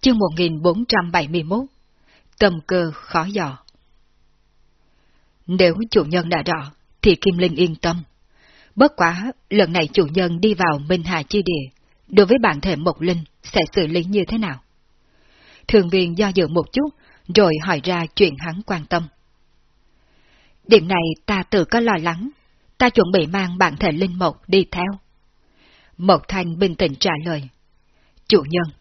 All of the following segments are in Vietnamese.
chương 1471 tầm cơ khó dò Nếu chủ nhân đã rõ, thì Kim Linh yên tâm. Bất quá, lần này chủ nhân đi vào Minh Hà Chi Địa, đối với bản thể Mộc Linh sẽ xử lý như thế nào? Thường viên do dự một chút, rồi hỏi ra chuyện hắn quan tâm. Điểm này ta tự có lo lắng, ta chuẩn bị mang bản thể Linh Mộc đi theo. Mộc Thanh bình tĩnh trả lời. Chủ nhân,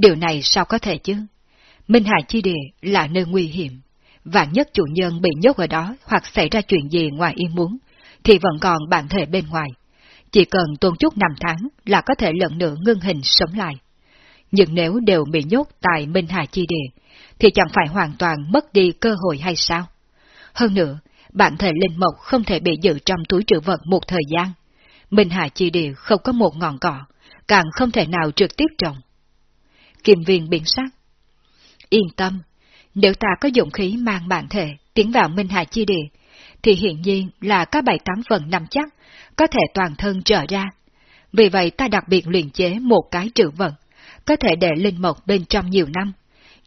điều này sao có thể chứ? Minh Hải Chi Địa là nơi nguy hiểm. Vạn nhất chủ nhân bị nhốt ở đó hoặc xảy ra chuyện gì ngoài ý muốn, thì vẫn còn bản thể bên ngoài. Chỉ cần tuôn chút năm tháng là có thể lần nữa ngưng hình sống lại. Nhưng nếu đều bị nhốt tại Minh Hải Chi Địa, thì chẳng phải hoàn toàn mất đi cơ hội hay sao? Hơn nữa, bản thể linh mộc không thể bị giữ trong túi trữ vật một thời gian. Minh Hải Chi Địa không có một ngọn cỏ, càng không thể nào trực tiếp trồng. Kim viên biển sắc. Yên tâm, nếu ta có dụng khí mang bản thể tiến vào Minh Hải Chi Địa, thì hiện nhiên là có bảy tám phần nắm chắc, có thể toàn thân trở ra. Vì vậy ta đặc biệt luyện chế một cái trữ vận, có thể để linh mộc bên trong nhiều năm.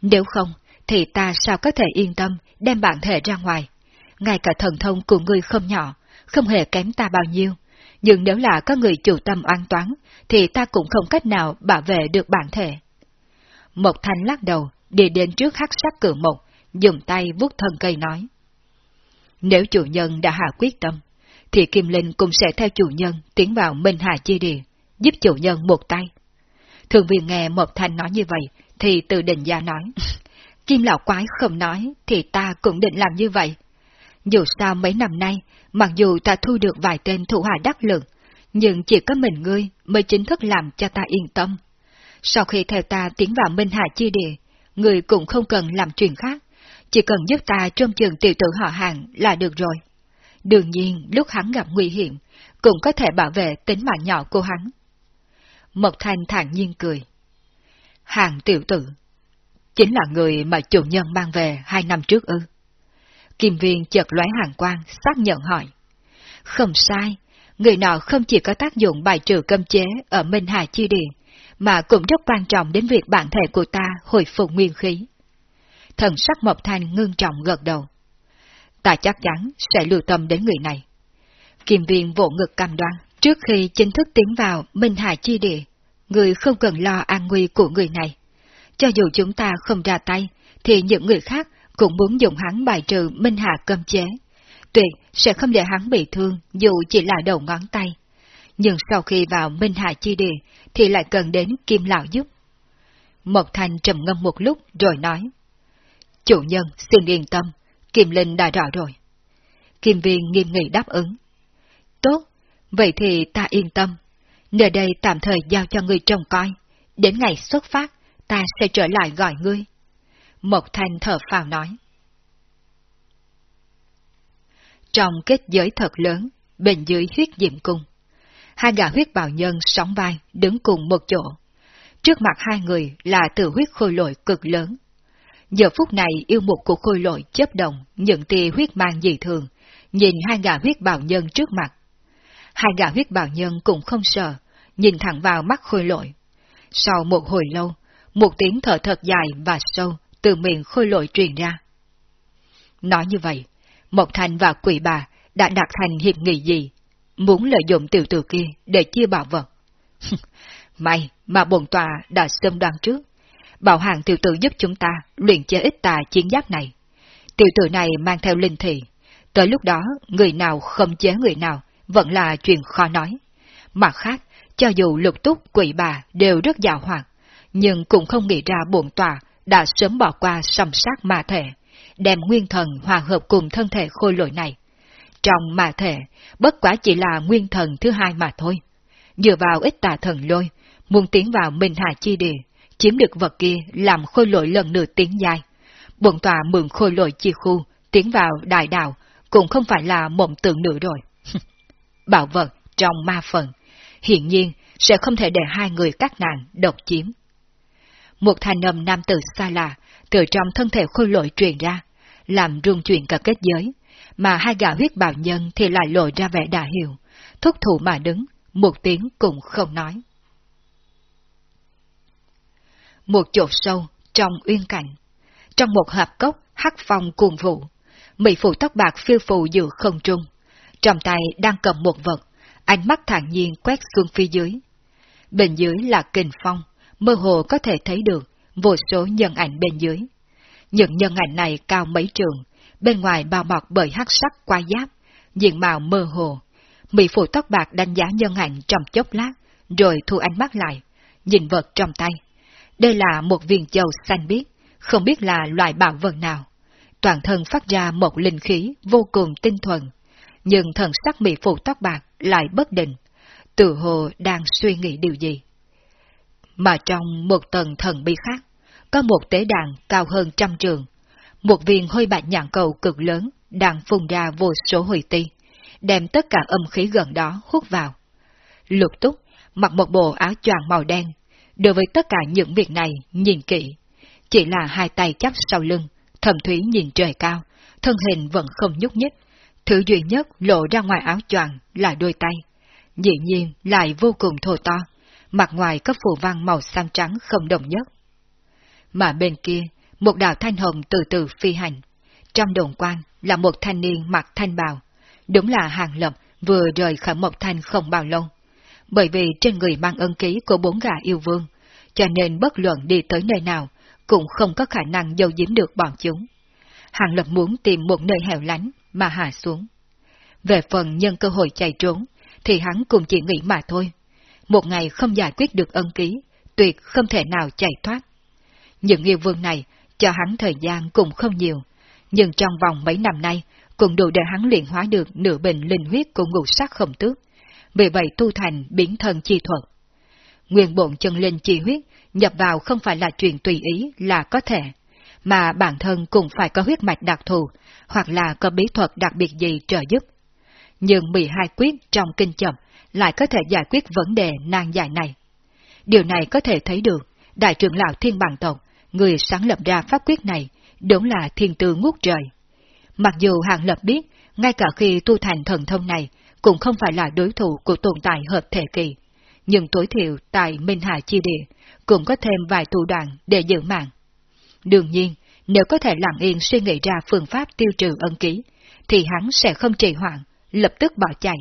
Nếu không, thì ta sao có thể yên tâm đem bản thể ra ngoài. Ngay cả thần thông của ngươi không nhỏ, không hề kém ta bao nhiêu. Nhưng nếu là có người chủ tâm oan toán, thì ta cũng không cách nào bảo vệ được bản thể. Mộc Thanh lắc đầu, đi đến trước hắc sắc cửa mộc, dùng tay vuốt thân cây nói. Nếu chủ nhân đã hạ quyết tâm, thì Kim Linh cũng sẽ theo chủ nhân tiến vào Minh Hà Chi Địa, giúp chủ nhân một tay. Thường viên nghe Mộc Thanh nói như vậy, thì tự định ra nói. Kim lão quái không nói, thì ta cũng định làm như vậy. Dù sao mấy năm nay, mặc dù ta thu được vài tên thủ hạ đắc lực, nhưng chỉ có mình ngươi mới chính thức làm cho ta yên tâm. Sau khi theo ta tiến vào Minh Hạ Chi Địa, người cũng không cần làm chuyện khác, chỉ cần giúp ta trong trường tiểu tử họ hàng là được rồi. Đương nhiên, lúc hắn gặp nguy hiểm, cũng có thể bảo vệ tính mạng nhỏ của hắn. Mộc Thanh thản nhiên cười. Hàng tiểu tử, chính là người mà chủ nhân mang về hai năm trước ư. Kim viên chợt lóe hàng quang, xác nhận hỏi. Không sai, người nọ không chỉ có tác dụng bài trừ cơm chế ở Minh Hà Chi Điện, mà cũng rất quan trọng đến việc bản thể của ta hồi phục nguyên khí. Thần sắc Mộc Thanh ngưng trọng gật đầu. Ta chắc chắn sẽ lưu tâm đến người này. Kim viên vỗ ngực cam đoan, trước khi chính thức tiến vào Minh Hải Chi Địa, người không cần lo an nguy của người này. Cho dù chúng ta không ra tay, thì những người khác cũng muốn dùng hắn bài trừ Minh Hạ cơm chế. Tuyệt sẽ không để hắn bị thương dù chỉ là đầu ngón tay. Nhưng sau khi vào Minh Hà Chi Địa thì lại cần đến Kim Lão giúp. Mộc Thành trầm ngâm một lúc rồi nói. Chủ nhân xin yên tâm, Kim Linh đã rõ rồi. Kim Viên nghiêm nghị đáp ứng. Tốt, vậy thì ta yên tâm. Nơi đây tạm thời giao cho ngươi trông coi. Đến ngày xuất phát, ta sẽ trở lại gọi ngươi. Mộc Thanh thở phào nói. Trong kết giới thật lớn, bên dưới huyết diệm cung, hai gã huyết bào nhân sóng vai đứng cùng một chỗ. Trước mặt hai người là tử huyết khôi lội cực lớn. Giờ phút này yêu mục của khôi lội chấp động những tia huyết mang dị thường, nhìn hai gã huyết bào nhân trước mặt. Hai gã huyết bào nhân cũng không sợ, nhìn thẳng vào mắt khôi lội. Sau một hồi lâu, một tiếng thở thật dài và sâu từ miệng khôi lội truyền ra. Nói như vậy, Mộc Thành và quỷ bà đã đạt thành hiệp nghị gì, muốn lợi dụng tiểu tử kia để chia bảo vật. May mà bồn tòa đã xâm đoán trước, bảo hàng tiểu tử giúp chúng ta luyện chế ít tà chiến giáp này. Tiểu tử này mang theo linh thị, tới lúc đó người nào không chế người nào vẫn là chuyện khó nói. Mặt khác, cho dù lục túc quỷ bà đều rất giàu hoạt, nhưng cũng không nghĩ ra bổn tòa đã sớm bỏ qua sầm sát ma thể, đem nguyên thần hòa hợp cùng thân thể khôi lỗi này. Trong ma thể, bất quả chỉ là nguyên thần thứ hai mà thôi. Dựa vào ít tà thần lôi, muốn tiến vào Minh Hà Chi Địa, chiếm được vật kia làm khôi lỗi lần nữa tiến dài. Bộn tòa mượn khôi lỗi chi khu, tiến vào đại đạo, cũng không phải là mộng tưởng nữa rồi. Bảo vật trong ma phần, hiện nhiên sẽ không thể để hai người các nàng độc chiếm. Một thanh âm nam tử xa lạ, từ trong thân thể khôi lỗi truyền ra, làm rung chuyển cả kết giới, mà hai gã huyết bào nhân thì lại lộ ra vẻ đã hiểu, thúc thủ mà đứng, một tiếng cũng không nói. Một chỗ sâu trong uyên cảnh. Trong một hạp cốc hắc phong cuồng vụ, mỹ phụ tóc bạc phiêu phù giữa không trung. Trong tay đang cầm một vật, ánh mắt thản nhiên quét xuống phía dưới. Bên dưới là kình phong, mơ hồ có thể thấy được vô số nhân ảnh bên dưới. Những nhân ảnh này cao mấy trường, bên ngoài bao bọc bởi hắc sắc qua giáp, diện mạo mơ hồ. Mỹ phụ tóc bạc đánh giá nhân ảnh trong chốc lát, rồi thu ánh mắt lại, nhìn vật trong tay. Đây là một viên châu xanh biếc, không biết là loại bảo vật nào. Toàn thân phát ra một linh khí vô cùng tinh thuần, nhưng thần sắc mỹ phụ tóc bạc lại bất định, tự hồ đang suy nghĩ điều gì. Mà trong một tầng thần bi khác, có một tế đàn cao hơn trăm trường, một viên hôi bạch nhạn cầu cực lớn đang phun ra vô số hồi ti, đem tất cả âm khí gần đó hút vào. Lục túc mặc một bộ áo choàng màu đen, đối với tất cả những việc này nhìn kỹ, chỉ là hai tay chắp sau lưng, thầm thúy nhìn trời cao, thân hình vẫn không nhúc nhích, thứ duy nhất lộ ra ngoài áo choàng là đôi tay. Dĩ nhiên lại vô cùng thô to, mặt ngoài có phù văn màu xám trắng không đồng nhất. Mà bên kia, một đạo thanh hồng từ từ phi hành. Trong đồng quan là một thanh niên mặc thanh bào. Đúng là hàng lập vừa rời khỏi một thanh không bao lâu. Bởi vì trên người mang ân ký của bốn gà yêu vương, cho nên bất luận đi tới nơi nào, cũng không có khả năng dâu giếm được bọn chúng. Hàng lập muốn tìm một nơi hẻo lánh mà hạ xuống. Về phần nhân cơ hội chạy trốn, thì hắn cũng chỉ nghĩ mà thôi. Một ngày không giải quyết được ân ký, tuyệt không thể nào chạy thoát. Những yêu vương này cho hắn thời gian cũng không nhiều, nhưng trong vòng mấy năm nay cũng đủ để hắn luyện hóa được nửa bình linh huyết của ngũ sắc khổng tước, vì vậy tu thành biến thân chi thuật. Nguyên bổn chân linh chi huyết nhập vào không phải là chuyện tùy ý là có thể, mà bản thân cũng phải có huyết mạch đặc thù, hoặc là có bí thuật đặc biệt gì trợ giúp. Nhưng 12 quyết trong kinh chậm lại có thể giải quyết vấn đề nan giải này. Điều này có thể thấy được, đại trưởng lão thiên bằng tộc người sáng lập ra pháp quyết này đúng là thiên tư ngút trời. Mặc dù Hàng Lập biết, ngay cả khi tu thành thần thông này, cũng không phải là đối thủ của tồn tại hợp thể kỳ, nhưng tối thiểu tại Minh Hà Chi Địa cũng có thêm vài thủ đoạn để giữ mạng. Đương nhiên, nếu có thể lặng yên suy nghĩ ra phương pháp tiêu trừ ân ký, thì hắn sẽ không trì hoãn, lập tức bỏ chạy.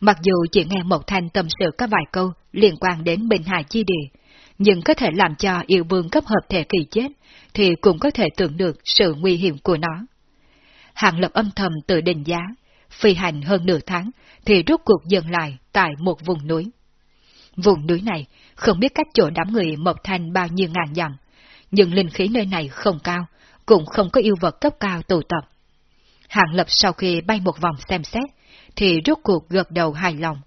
Mặc dù chỉ nghe một thanh tâm sự có vài câu liên quan đến Minh Hà Chi Địa, nhưng có thể làm cho yêu vương cấp hợp thể kỳ chết, thì cũng có thể tưởng được sự nguy hiểm của nó. Hàng lập âm thầm tự định giá, phi hành hơn nửa tháng, thì rốt cuộc dừng lại tại một vùng núi. Vùng núi này không biết cách chỗ đám người mộc thanh bao nhiêu ngàn dặm, nhưng linh khí nơi này không cao, cũng không có yêu vật cấp cao tụ tập. Hàng lập sau khi bay một vòng xem xét, thì rốt cuộc gật đầu hài lòng,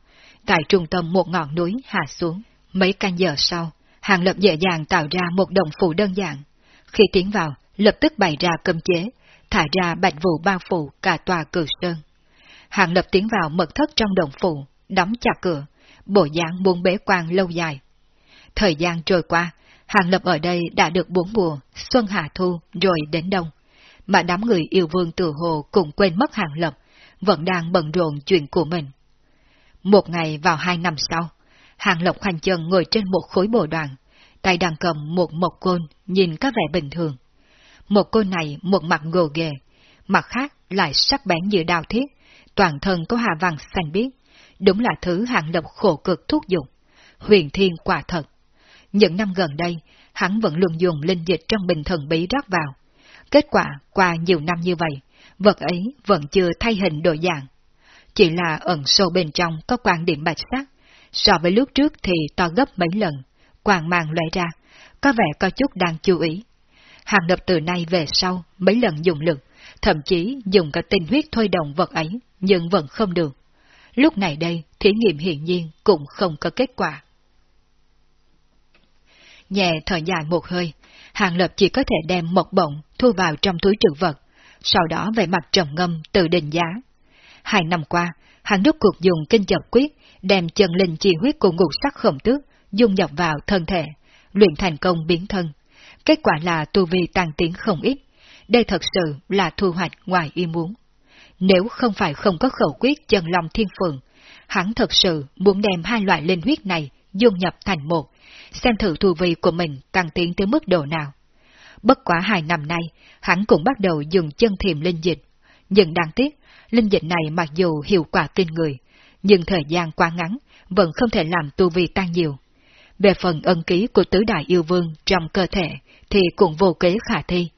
tại trung tâm một ngọn núi hạ xuống. Mấy canh giờ sau, Hàng Lập dễ dàng tạo ra một đồng phủ đơn giản. Khi tiến vào, lập tức bày ra cơm chế, thả ra bạch vụ bao phủ cả tòa cử sơn. Hàng Lập tiến vào mật thất trong đồng phủ, đóng chặt cửa, bộ dáng muốn bế quan lâu dài. Thời gian trôi qua, Hàng Lập ở đây đã được bốn mùa, xuân hạ thu rồi đến đông. Mà đám người yêu vương tự hồ cũng quên mất Hàng Lập, vẫn đang bận rộn chuyện của mình. Một ngày vào hai năm sau, Hàng Lộc khoanh chân ngồi trên một khối bồ đoàn, tay đang cầm một mộc côn, nhìn có vẻ bình thường. Một côn này một mặt gồ ghề, mặt khác lại sắc bén như đào thiết, toàn thân có hà văn xanh biếc, đúng là thứ hạng lập khổ cực thuốc dụng, huyền thiên quả thật. Những năm gần đây, hắn vẫn luôn dùng linh dịch trong bình thần bí rót vào. Kết quả, qua nhiều năm như vậy, vật ấy vẫn chưa thay hình đổi dạng. Chỉ là ẩn sâu bên trong có quan điểm bạch sắc, so với lúc trước thì to gấp mấy lần, quàng màng lóe ra, có vẻ có chút đang chú ý. Hàng lập từ nay về sau mấy lần dùng lực, thậm chí dùng cả tinh huyết thôi động vật ấy, nhưng vẫn không được. Lúc này đây, thí nghiệm hiển nhiên cũng không có kết quả. Nhẹ thở dài một hơi, Hàng Lập chỉ có thể đem một bổng thu vào trong túi trữ vật, sau đó về mặt trầm ngâm tự định giá. Hai năm qua, hắn đúc cuộc dùng kinh chập quyết đem chân linh chi huyết của ngục sắc khổng tước dung nhập vào thân thể, luyện thành công biến thân. Kết quả là tu vi tăng tiến không ít. Đây thật sự là thu hoạch ngoài ý muốn. Nếu không phải không có khẩu quyết chân long thiên phượng, hắn thật sự muốn đem hai loại linh huyết này dung nhập thành một, xem thử tu vi của mình tăng tiến tới mức độ nào. Bất quá hai năm nay, hắn cũng bắt đầu dùng chân thiềm linh dịch. Nhưng đáng tiếc, linh dịch này mặc dù hiệu quả kinh người, nhưng thời gian quá ngắn, vẫn không thể làm tu vi tăng nhiều. Về phần ân ký của tứ đại yêu vương trong cơ thể thì cũng vô kế khả thi.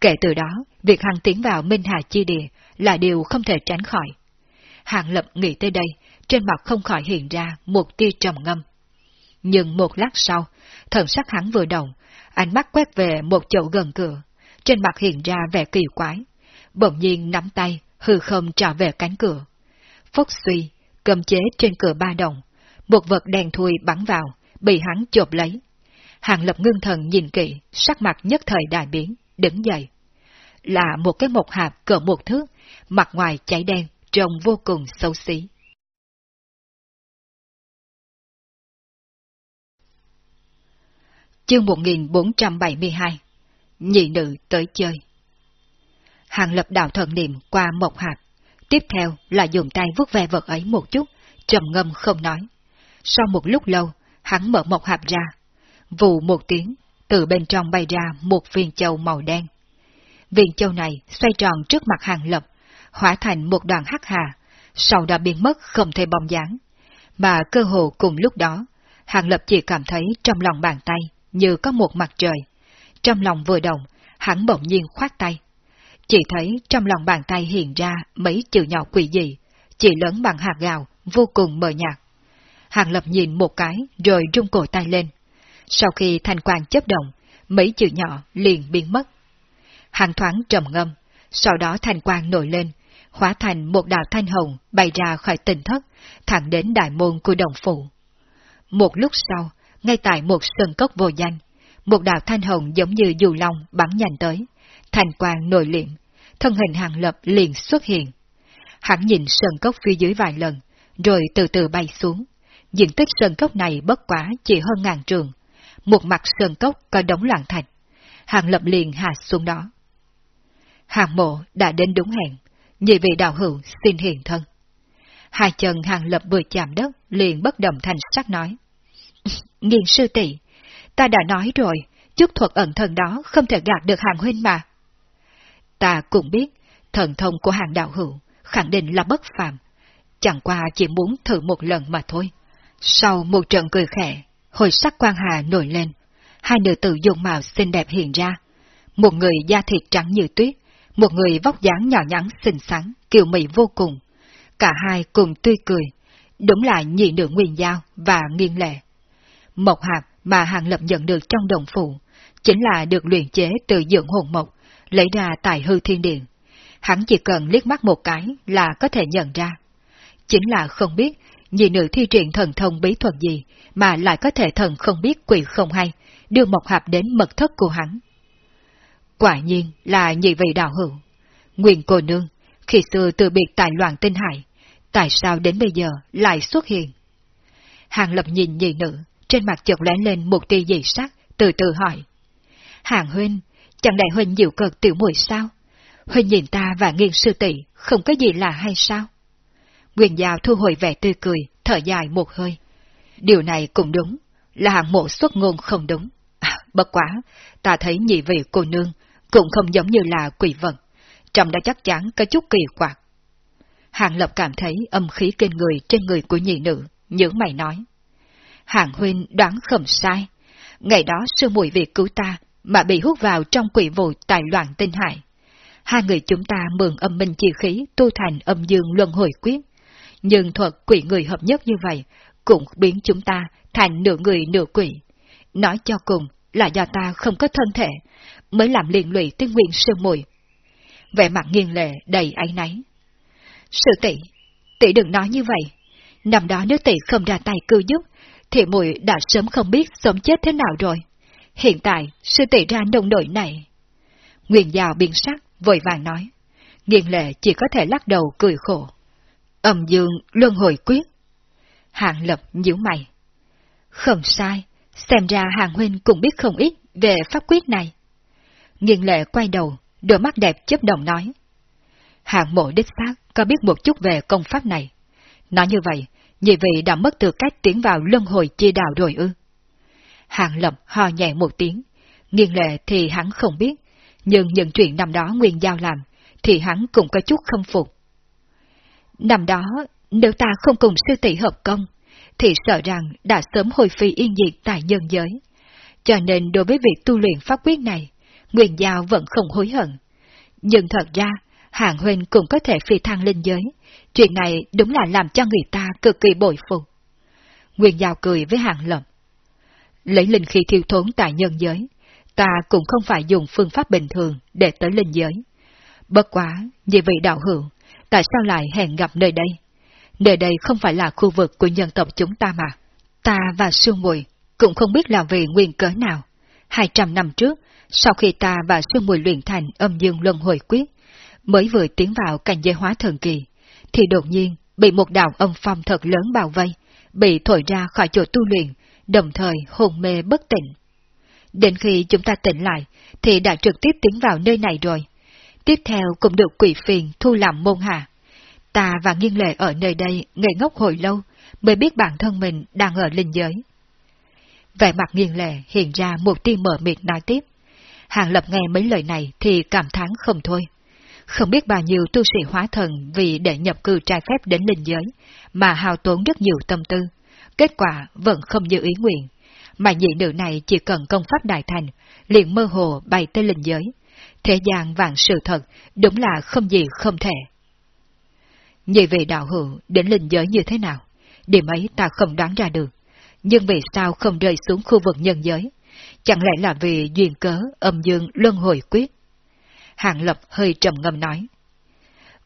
Kể từ đó, việc hắn tiến vào Minh Hà Chi Địa là điều không thể tránh khỏi. Hạng Lập nghĩ tới đây, trên mặt không khỏi hiện ra một tia trầm ngâm. Nhưng một lát sau, thần sắc hắn vừa động, ánh mắt quét về một chỗ gần cửa, trên mặt hiện ra vẻ kỳ quái, bỗng nhiên nắm tay, hư không trả về cánh cửa. Phốc suy, cầm chế trên cửa ba đồng, một vật đèn thui bắn vào, bị hắn chộp lấy. Hàng lập ngưng thần nhìn kỹ, sắc mặt nhất thời đại biến, đứng dậy. Là một cái mộc hạp cỡ một thước, mặt ngoài cháy đen, trông vô cùng xấu xí. Chương 1472 Nhị nữ tới chơi Hàng lập đạo thần niệm qua mộc hạp, tiếp theo là dùng tay vuốt ve vật ấy một chút, trầm ngâm không nói. Sau một lúc lâu, hắn mở một hạp ra, vù một tiếng, từ bên trong bay ra một viên châu màu đen. Viên châu này xoay tròn trước mặt hàng lập, hóa thành một đoàn hắc hà, sau đó biến mất không thể bóng dáng. Mà cơ hồ cùng lúc đó, hàng lập chỉ cảm thấy trong lòng bàn tay như có một mặt trời. Trong lòng vừa động, hắn bỗng nhiên khoát tay. Chỉ thấy trong lòng bàn tay hiện ra mấy chữ nhỏ quỷ dị, chỉ lớn bằng hạt gạo, vô cùng mờ nhạt. Hàng Lập nhìn một cái rồi rung cổ tay lên. Sau khi thanh quang chấp động, mấy chữ nhỏ liền biến mất. Hàng thoáng trầm ngâm, sau đó thanh quang nổi lên, hóa thành một đạo thanh hồng bay ra khỏi tỉnh thất, thẳng đến đại môn của đồng phụ. Một lúc sau, ngay tại một sân cốc vô danh, một đạo thanh hồng giống như dù long bắn nhanh tới, thanh quang nổi liệm, thân hình hàng lập liền xuất hiện. Hắn nhìn sân cốc phía dưới vài lần, rồi từ từ bay xuống. Diện tích sơn cốc này bất quá chỉ hơn ngàn trường. Một mặt sơn cốc có đống loạn thạch. Hàng lập liền hạ xuống đó. Hàng mộ đã đến đúng hẹn, nhị vị đạo hữu xin hiện thân. Hai chân hàng lập vừa chạm đất, liền bất động thành sắc nói. Nghiên sư tỷ, ta đã nói rồi, chức thuật ẩn thần đó không thể gạt được hàng huynh mà. Ta cũng biết, thần thông của hàng đạo hữu khẳng định là bất phàm, chẳng qua chỉ muốn thử một lần mà thôi. Sau một trận cười khẽ, hồi sắc quan hà nổi lên, hai nữ tử dùng màu xinh đẹp hiện ra. Một người da thịt trắng như tuyết, một người vóc dáng nhỏ nhắn xinh xắn, kiều mị vô cùng. Cả hai cùng tươi cười, đúng là nhị nữ nguyên giao và nghiêng lệ. Mộc hạt mà Hàng Lập nhận được trong đồng phụ, chính là được luyện chế từ dưỡng hồn mộc, lấy ra tại hư thiên điện. Hắn chỉ cần liếc mắt một cái là có thể nhận ra. Chính là không biết nhị nữ thi triển thần thông bí thuật gì mà lại có thể thần không biết quỷ không hay, đưa một Hạp đến mật thất của hắn. Quả nhiên là nhị vị đạo hữu. Nguyên cô nương, khi xưa từ biệt tại loạn tinh hải, tại sao đến bây giờ lại xuất hiện? Hàng lập nhìn nhị nữ, trên mặt chợt lóe lên một tia dị sắc, từ từ hỏi. Hàng huynh, chẳng đại huynh dịu cợt tiểu muội sao? Huynh nhìn ta và nghiêng sư tỷ không có gì lạ hay sao? Nguyên Giao thu hồi vẻ tươi cười, thở dài một hơi. Điều này cũng đúng, là hạng mộ xuất ngôn không đúng. À, bất quá, ta thấy nhị vị cô nương cũng không giống như là quỷ vật, trong đã chắc chắn có chút kỳ quặc. Hạng Lập cảm thấy âm khí kinh người trên người của nhị nữ, nhớ mày nói. Hạng huynh đoán không sai. Ngày đó sư mùi vì cứu ta mà bị hút vào trong quỷ vụ tài loạn tinh hải. Hai người chúng ta mượn âm minh chi khí tu thành âm dương luân hồi quyết. Nhưng thuật quỷ người hợp nhất như vậy cũng biến chúng ta thành nửa người nửa quỷ. Nói cho cùng là do ta không có thân thể, mới làm liên lụy tới nguyên sư mùi. Vẻ mặt nghiêng lệ đầy áy náy. Sư tỷ, tỷ đừng nói như vậy. Năm đó nếu tỷ không ra tay cứu giúp, thì muội đã sớm không biết sống chết thế nào rồi. Hiện tại, sư tỷ ra nông nổi này. Nguyên Giao biến sắc, vội vàng nói. nghiền lệ chỉ có thể lắc đầu cười khổ. Âm dương luân hồi quyết. Hạng lập nhíu mày. Không sai, xem ra hàng huynh cũng biết không ít về pháp quyết này. Nghiên lệ quay đầu, đôi mắt đẹp chấp động nói. Hạng mộ đích xác có biết một chút về công pháp này. Nói như vậy, nhị vị đã mất tư cách tiến vào luân hồi chia đạo rồi ư. Hàng lập ho nhẹ một tiếng, Nghiên lệ thì hắn không biết, nhưng những chuyện năm đó Nguyên Giao làm, thì hắn cũng có chút không phục. Năm đó, nếu ta không cùng sư tỷ hợp công, thì sợ rằng đã sớm hồi phi yên diệt tại nhân giới. Cho nên đối với việc tu luyện pháp quyết này, Nguyên Giao vẫn không hối hận. Nhưng thật ra, hạng Huynh cũng có thể phi thăng linh giới. Chuyện này đúng là làm cho người ta cực kỳ bội phục. Nguyên Giao cười với hạng Lập. Lấy linh khí thiêu thốn tại nhân giới, ta cũng không phải dùng phương pháp bình thường để tới linh giới. Bất quá, như vị đạo hưởng, tại sao lại hẹn gặp nơi đây? Nơi đây không phải là khu vực của nhân tộc chúng ta mà. Ta và Sương Mùi cũng không biết là vì nguyên cớ nào. Hai trăm năm trước, sau khi ta và Sương Mùi luyện thành âm dương luân hồi quyết, mới vừa tiến vào cảnh giới hóa thần kỳ, thì đột nhiên bị một đạo âm phong thật lớn bao vây, bị thổi ra khỏi chỗ tu luyện, đồng thời hồn mê bất tỉnh. Đến khi chúng ta tỉnh lại, thì đã trực tiếp tiến vào nơi này rồi. Tiếp theo cũng được quỷ phiền thu làm môn hạ. Ta và nghiêng lệ ở nơi đây ngây ngốc hồi lâu, mới biết bản thân mình đang ở linh giới. Vẻ mặt nghiêng lệ hiện ra một tia mở mịt nói tiếp. Hàng Lập nghe mấy lời này thì cảm thán không thôi. Không biết bao nhiêu tu sĩ hóa thần vì để nhập cư trai phép đến linh giới, mà hao tốn rất nhiều tâm tư. Kết quả vẫn không như ý nguyện. Mà nhị nữ này chỉ cần công pháp đại thành, liền mơ hồ bay tới linh giới. Thế gian vạn sự thật, đúng là không gì không thể. Nhị vị đạo hữu đến linh giới như thế nào? Điểm ấy ta không đoán ra được. Nhưng vì sao không rơi xuống khu vực nhân giới? Chẳng lẽ là vì duyên cớ âm dương luân hồi quyết? Hạng Lập hơi trầm ngâm nói.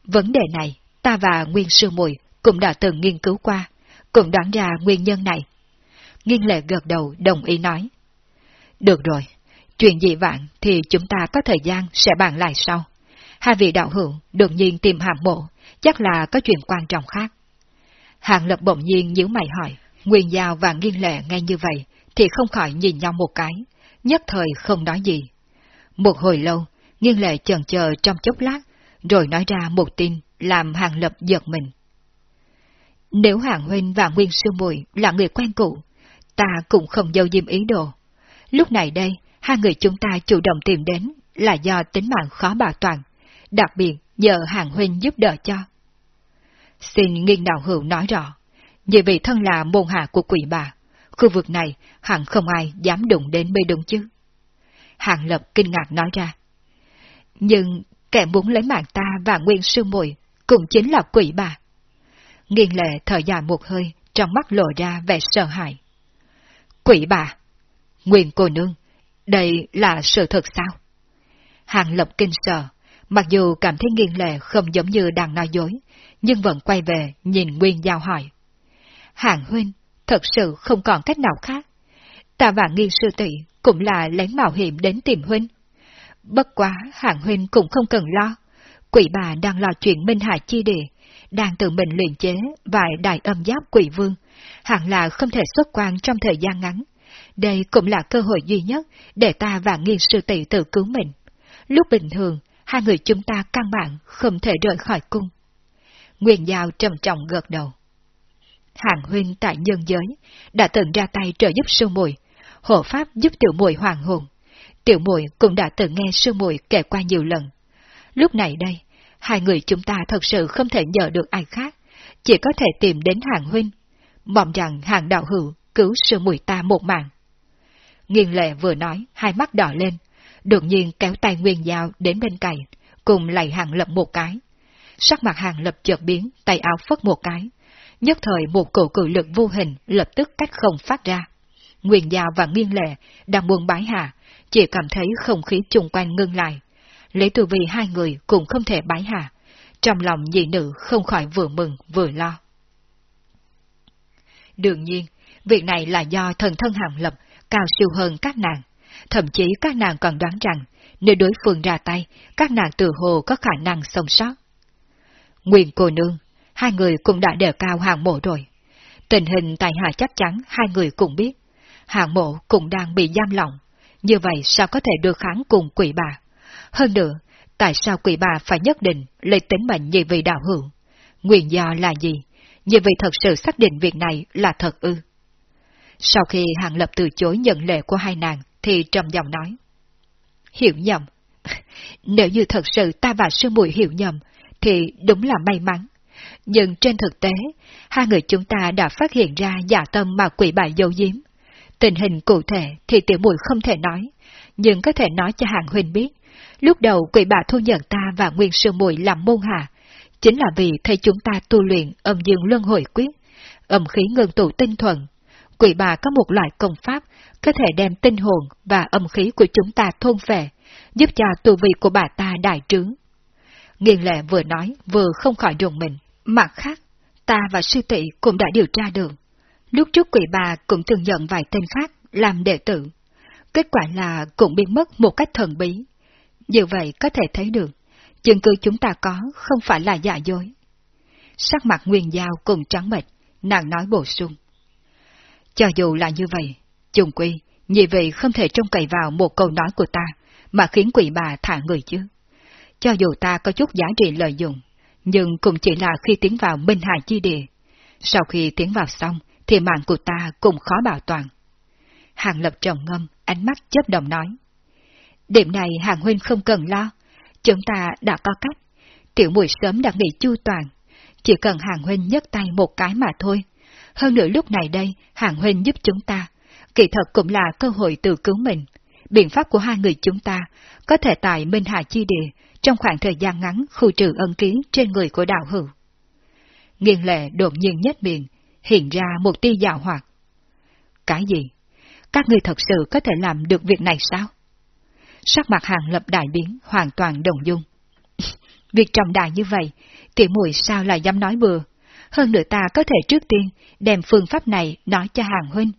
Vấn đề này, ta và Nguyên Sư Mùi cũng đã từng nghiên cứu qua, cũng đoán ra nguyên nhân này. Nghiên lệ gật đầu đồng ý nói. Được rồi, chuyện gì vạn thì chúng ta có thời gian sẽ bàn lại sau. Hai vị đạo hữu đột nhiên tìm hàm mộ, chắc là có chuyện quan trọng khác. Hạng lập bỗng nhiên nhíu mày hỏi, Nguyên Giao và Nghiên Lệ nghe như vậy, thì không khỏi nhìn nhau một cái, nhất thời không nói gì. Một hồi lâu, Nghiên Lệ chần chờ trong chốc lát, rồi nói ra một tin làm Hàng Lập giật mình. Nếu Hàng Huynh và Nguyên Sư Mùi là người quen cũ, ta cũng không dâu diêm ý đồ. Lúc này đây, hai người chúng ta chủ động tìm đến là do tính mạng khó bảo toàn, đặc biệt nhờ Hàng Huynh giúp đỡ cho. Xin nghiên đạo hữu nói rõ, như vị thân là môn hạ của quỷ bà, khu vực này hẳn không ai dám đụng đến bê đúng chứ. Hàng Lập kinh ngạc nói ra. Nhưng kẻ muốn lấy mạng ta và nguyên sư muội cũng chính là quỷ bà. Nghiên lệ thở dài một hơi, trong mắt lộ ra vẻ sợ hãi. Quỷ bà! Nguyên cô nương, đây là sự thật sao? Hàng lập kinh sợ, mặc dù cảm thấy nghiêng lệ không giống như đang nói dối, nhưng vẫn quay về nhìn Nguyên Giao hỏi. Hàng huynh, thật sự không còn cách nào khác. Ta và nghiên sư tỷ cũng là lén mạo hiểm đến tìm huynh. Bất quá, hàng huynh cũng không cần lo. Quỷ bà đang lo chuyện Minh hải Chi Địa, đang tự mình luyện chế vài đại âm giáp quỷ vương, hẳn là không thể xuất quan trong thời gian ngắn. Đây cũng là cơ hội duy nhất để ta và nghiên sư tỷ tự cứu mình. Lúc bình thường, hai người chúng ta căn bản không thể rời khỏi cung. Nguyên Giao trầm trọng gật đầu. Hàng huynh tại nhân giới đã từng ra tay trợ giúp sư muội, hộ pháp giúp tiểu muội hoàng hồn. Tiểu muội cũng đã từng nghe sư muội kể qua nhiều lần. Lúc này đây, hai người chúng ta thật sự không thể nhờ được ai khác, chỉ có thể tìm đến hàng huynh. Mong rằng hàng đạo hữu cứu sư muội ta một mạng. Nghiền lệ vừa nói, hai mắt đỏ lên, đột nhiên kéo tay Nguyên Giao đến bên cạnh, cùng lạy hàng lập một cái. Sắc mặt hàng lập chợt biến, tay áo phất một cái. Nhất thời một cổ cự lực vô hình lập tức cách không phát ra. Nguyên Giao và Nghiên lệ đang buông bái hạ, chỉ cảm thấy không khí chung quanh ngưng lại. Lấy từ vì hai người cũng không thể bái hạ. Trong lòng dị nữ không khỏi vừa mừng vừa lo. Đương nhiên, việc này là do thần thân hàng lập cao siêu hơn các nàng. Thậm chí các nàng còn đoán rằng, nếu đối phương ra tay, các nàng tự hồ có khả năng sống sót. Nguyên cô nương, hai người cũng đã đề cao hàng mộ rồi. Tình hình tại hạ chắc chắn hai người cũng biết. Hàng mộ cũng đang bị giam lỏng. Như vậy sao có thể đưa kháng cùng quỷ bà? Hơn nữa, tại sao quỷ bà phải nhất định lấy tính mệnh như vị đạo hữu? Nguyên do là gì? Như vị thật sự xác định việc này là thật ư? Sau khi Hàng Lập từ chối nhận lệ của hai nàng, thì trầm giọng nói. Hiểu nhầm. Nếu như thật sự ta và sư muội hiểu nhầm, thì đúng là may mắn. Nhưng trên thực tế, hai người chúng ta đã phát hiện ra giả tâm mà quỷ bại dấu giếm. Tình hình cụ thể thì tiểu muội không thể nói, nhưng có thể nói cho hàng huynh biết. Lúc đầu quỷ bà thu nhận ta và nguyên sư muội làm môn hạ, chính là vì thấy chúng ta tu luyện âm dương luân hồi quyết, âm khí ngưng tụ tinh thuần. Quỷ bà có một loại công pháp có thể đem tinh hồn và âm khí của chúng ta thôn phệ, giúp cho tu vi của bà ta đại trướng. Nghiền lệ vừa nói vừa không khỏi dùng mình. Mặt khác, ta và sư tỷ cũng đã điều tra được. Lúc trước quỷ bà cũng từng nhận vài tên khác làm đệ tử. Kết quả là cũng biến mất một cách thần bí. Như vậy có thể thấy được, chứng cứ chúng ta có không phải là giả dối. Sắc mặt nguyên giao cùng trắng bệch, nàng nói bổ sung. Cho dù là như vậy, trùng quy, nhị vị không thể trông cậy vào một câu nói của ta, mà khiến quỷ bà thả người chứ. Cho dù ta có chút giá trị lợi dụng, nhưng cũng chỉ là khi tiến vào Minh Hải Chi Địa. Sau khi tiến vào xong, thì mạng của ta cũng khó bảo toàn. Hàng lập trầm ngâm, ánh mắt chớp đồng nói. Điểm này hàng huynh không cần lo, chúng ta đã có cách. Tiểu mùi sớm đã nghĩ chu toàn, chỉ cần hàng huynh nhấc tay một cái mà thôi. Hơn nữa lúc này đây, hàng huynh giúp chúng ta, kỳ thật cũng là cơ hội tự cứu mình. Biện pháp của hai người chúng ta có thể tại Minh Hà Chi Địa trong khoảng thời gian ngắn khu trừ ân ký trên người của đạo hữu. Nghiên lệ đột nhiên nhất miệng, hiện ra một tia dạo hoạt. Cái gì? Các người thật sự có thể làm được việc này sao? Sắc mặt hàng lập đại biến, hoàn toàn đồng dung. việc trọng đại như vậy, tiểu muội sao lại dám nói bừa? Hơn nữa ta có thể trước tiên đem phương pháp này nói cho hàng huynh,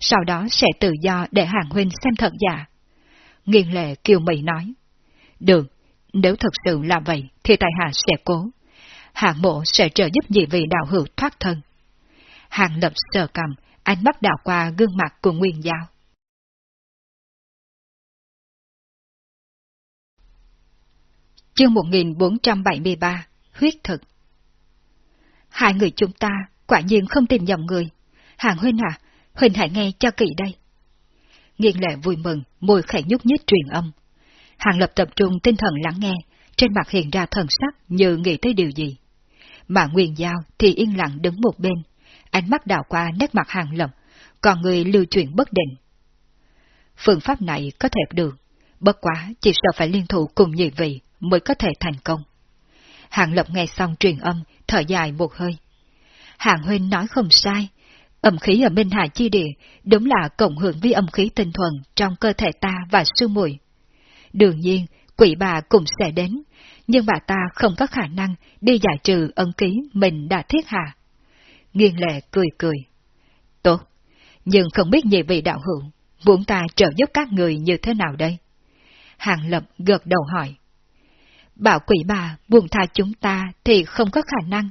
sau đó sẽ tự do để hàng huynh xem thật giả. Nghiên lệ kiều mị nói. Được, nếu thật sự là vậy thì tại hạ sẽ cố. Hạng mộ sẽ trợ giúp nhị vị đạo hữu thoát thân. Hàng lập sờ cầm, ánh mắt đảo qua gương mặt của Nguyên Giao. Chương 1473 Huyết thực Hai người chúng ta quả nhiên không tìm nhầm người. Hàng huynh à, huynh hãy nghe cho kỹ đây. Nghiên lệ vui mừng, môi khẽ nhúc nhích truyền âm. Hàng lập tập trung tinh thần lắng nghe, trên mặt hiện ra thần sắc như nghĩ tới điều gì. Mà Nguyên Giao thì yên lặng đứng một bên, ánh mắt đảo qua nét mặt hàng lập, còn người lưu chuyển bất định. Phương pháp này có thể được, bất quá chỉ sợ phải liên thủ cùng nhị vị mới có thể thành công. Hàng lập nghe xong truyền âm, thở dài một hơi. Hàng huynh nói không sai, âm khí ở Minh Hà Chi Địa đúng là cộng hưởng với âm khí tinh thuần trong cơ thể ta và sư muội. Đương nhiên, quỷ bà cũng sẽ đến, nhưng bà ta không có khả năng đi giải trừ ân ký mình đã thiết hạ. Nghiên lệ cười cười. Tốt, nhưng không biết nhị vị đạo hữu, muốn ta trợ giúp các người như thế nào đây? Hàng Lập gật đầu hỏi. Bảo quỷ bà buồn tha chúng ta thì không có khả năng,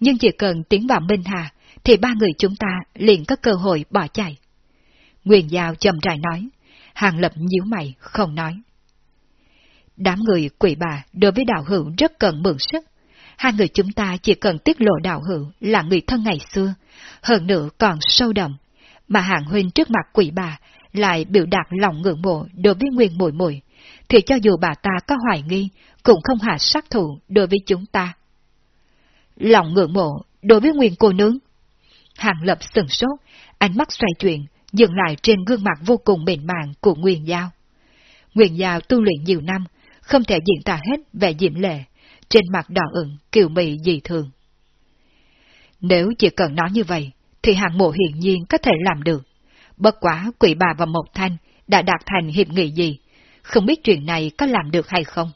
nhưng chỉ cần tiến vào Minh Hà thì ba người chúng ta liền có cơ hội bỏ chạy. Nguyên Giao chậm rãi nói, Hàng Lập nhíu mày, không nói. Đám người quỷ bà đối với đạo hữu rất cần mượn sức. Hai người chúng ta chỉ cần tiết lộ đạo hữu là người thân ngày xưa, hơn nữa còn sâu đậm, mà hàng huynh trước mặt quỷ bà lại biểu đạt lòng ngưỡng mộ đối với nguyên mùi mùi, thì cho dù bà ta có hoài nghi, cũng không hạ sát thủ đối với chúng ta. Lòng ngưỡng mộ đối với nguyên cô nướng. Hàng lập sừng sốt, ánh mắt xoay chuyển, dừng lại trên gương mặt vô cùng mềm màng của Nguyên Giao. Nguyên Giao tu luyện nhiều năm, không thể diễn tả hết vẻ diễm lệ, trên mặt đỏ ửng, kiều mị dị thường. Nếu chỉ cần nói như vậy, thì hàng mộ hiển nhiên có thể làm được. Bất quá quỷ bà và Mộc Thanh đã đạt thành hiệp nghị gì, không biết chuyện này có làm được hay không.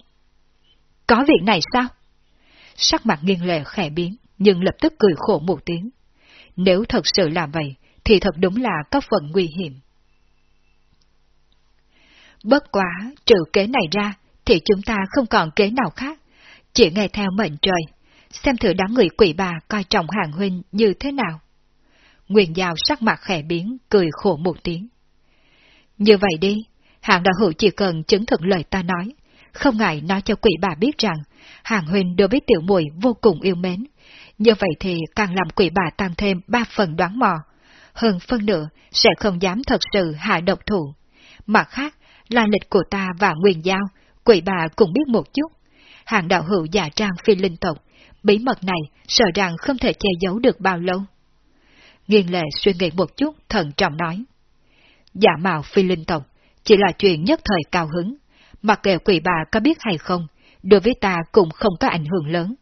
Có việc này sao? Sắc mặt nghiêng lệ khẽ biến, nhưng lập tức cười khổ một tiếng. Nếu thật sự là vậy, thì thật đúng là có phần nguy hiểm. Bất quá, trừ kế này ra, thì chúng ta không còn kế nào khác, chỉ nghe theo mệnh trời, xem thử đám người quỷ bà coi trọng hàng huynh như thế nào. Nguyên Giao sắc mặt khẽ biến, cười khổ một tiếng. Như vậy đi, hàng đạo hữu chỉ cần chứng thực lời ta nói, không ngại nói cho quỷ bà biết rằng hàng huynh đối với tiểu muội vô cùng yêu mến. Như vậy thì càng làm quỷ bà tăng thêm ba phần đoán mò, hơn phân nửa sẽ không dám thật sự hạ độc thủ. Mặt khác là lịch của ta và Nguyên Giao, quỷ bà cũng biết một chút. Hàng đạo hữu giả trang phi linh tộc, bí mật này sợ rằng không thể che giấu được bao lâu. Nghiên lệ suy nghĩ một chút, thận trọng nói. Giả mạo phi linh tộc, chỉ là chuyện nhất thời cao hứng, mặc kệ quỷ bà có biết hay không, đối với ta cũng không có ảnh hưởng lớn.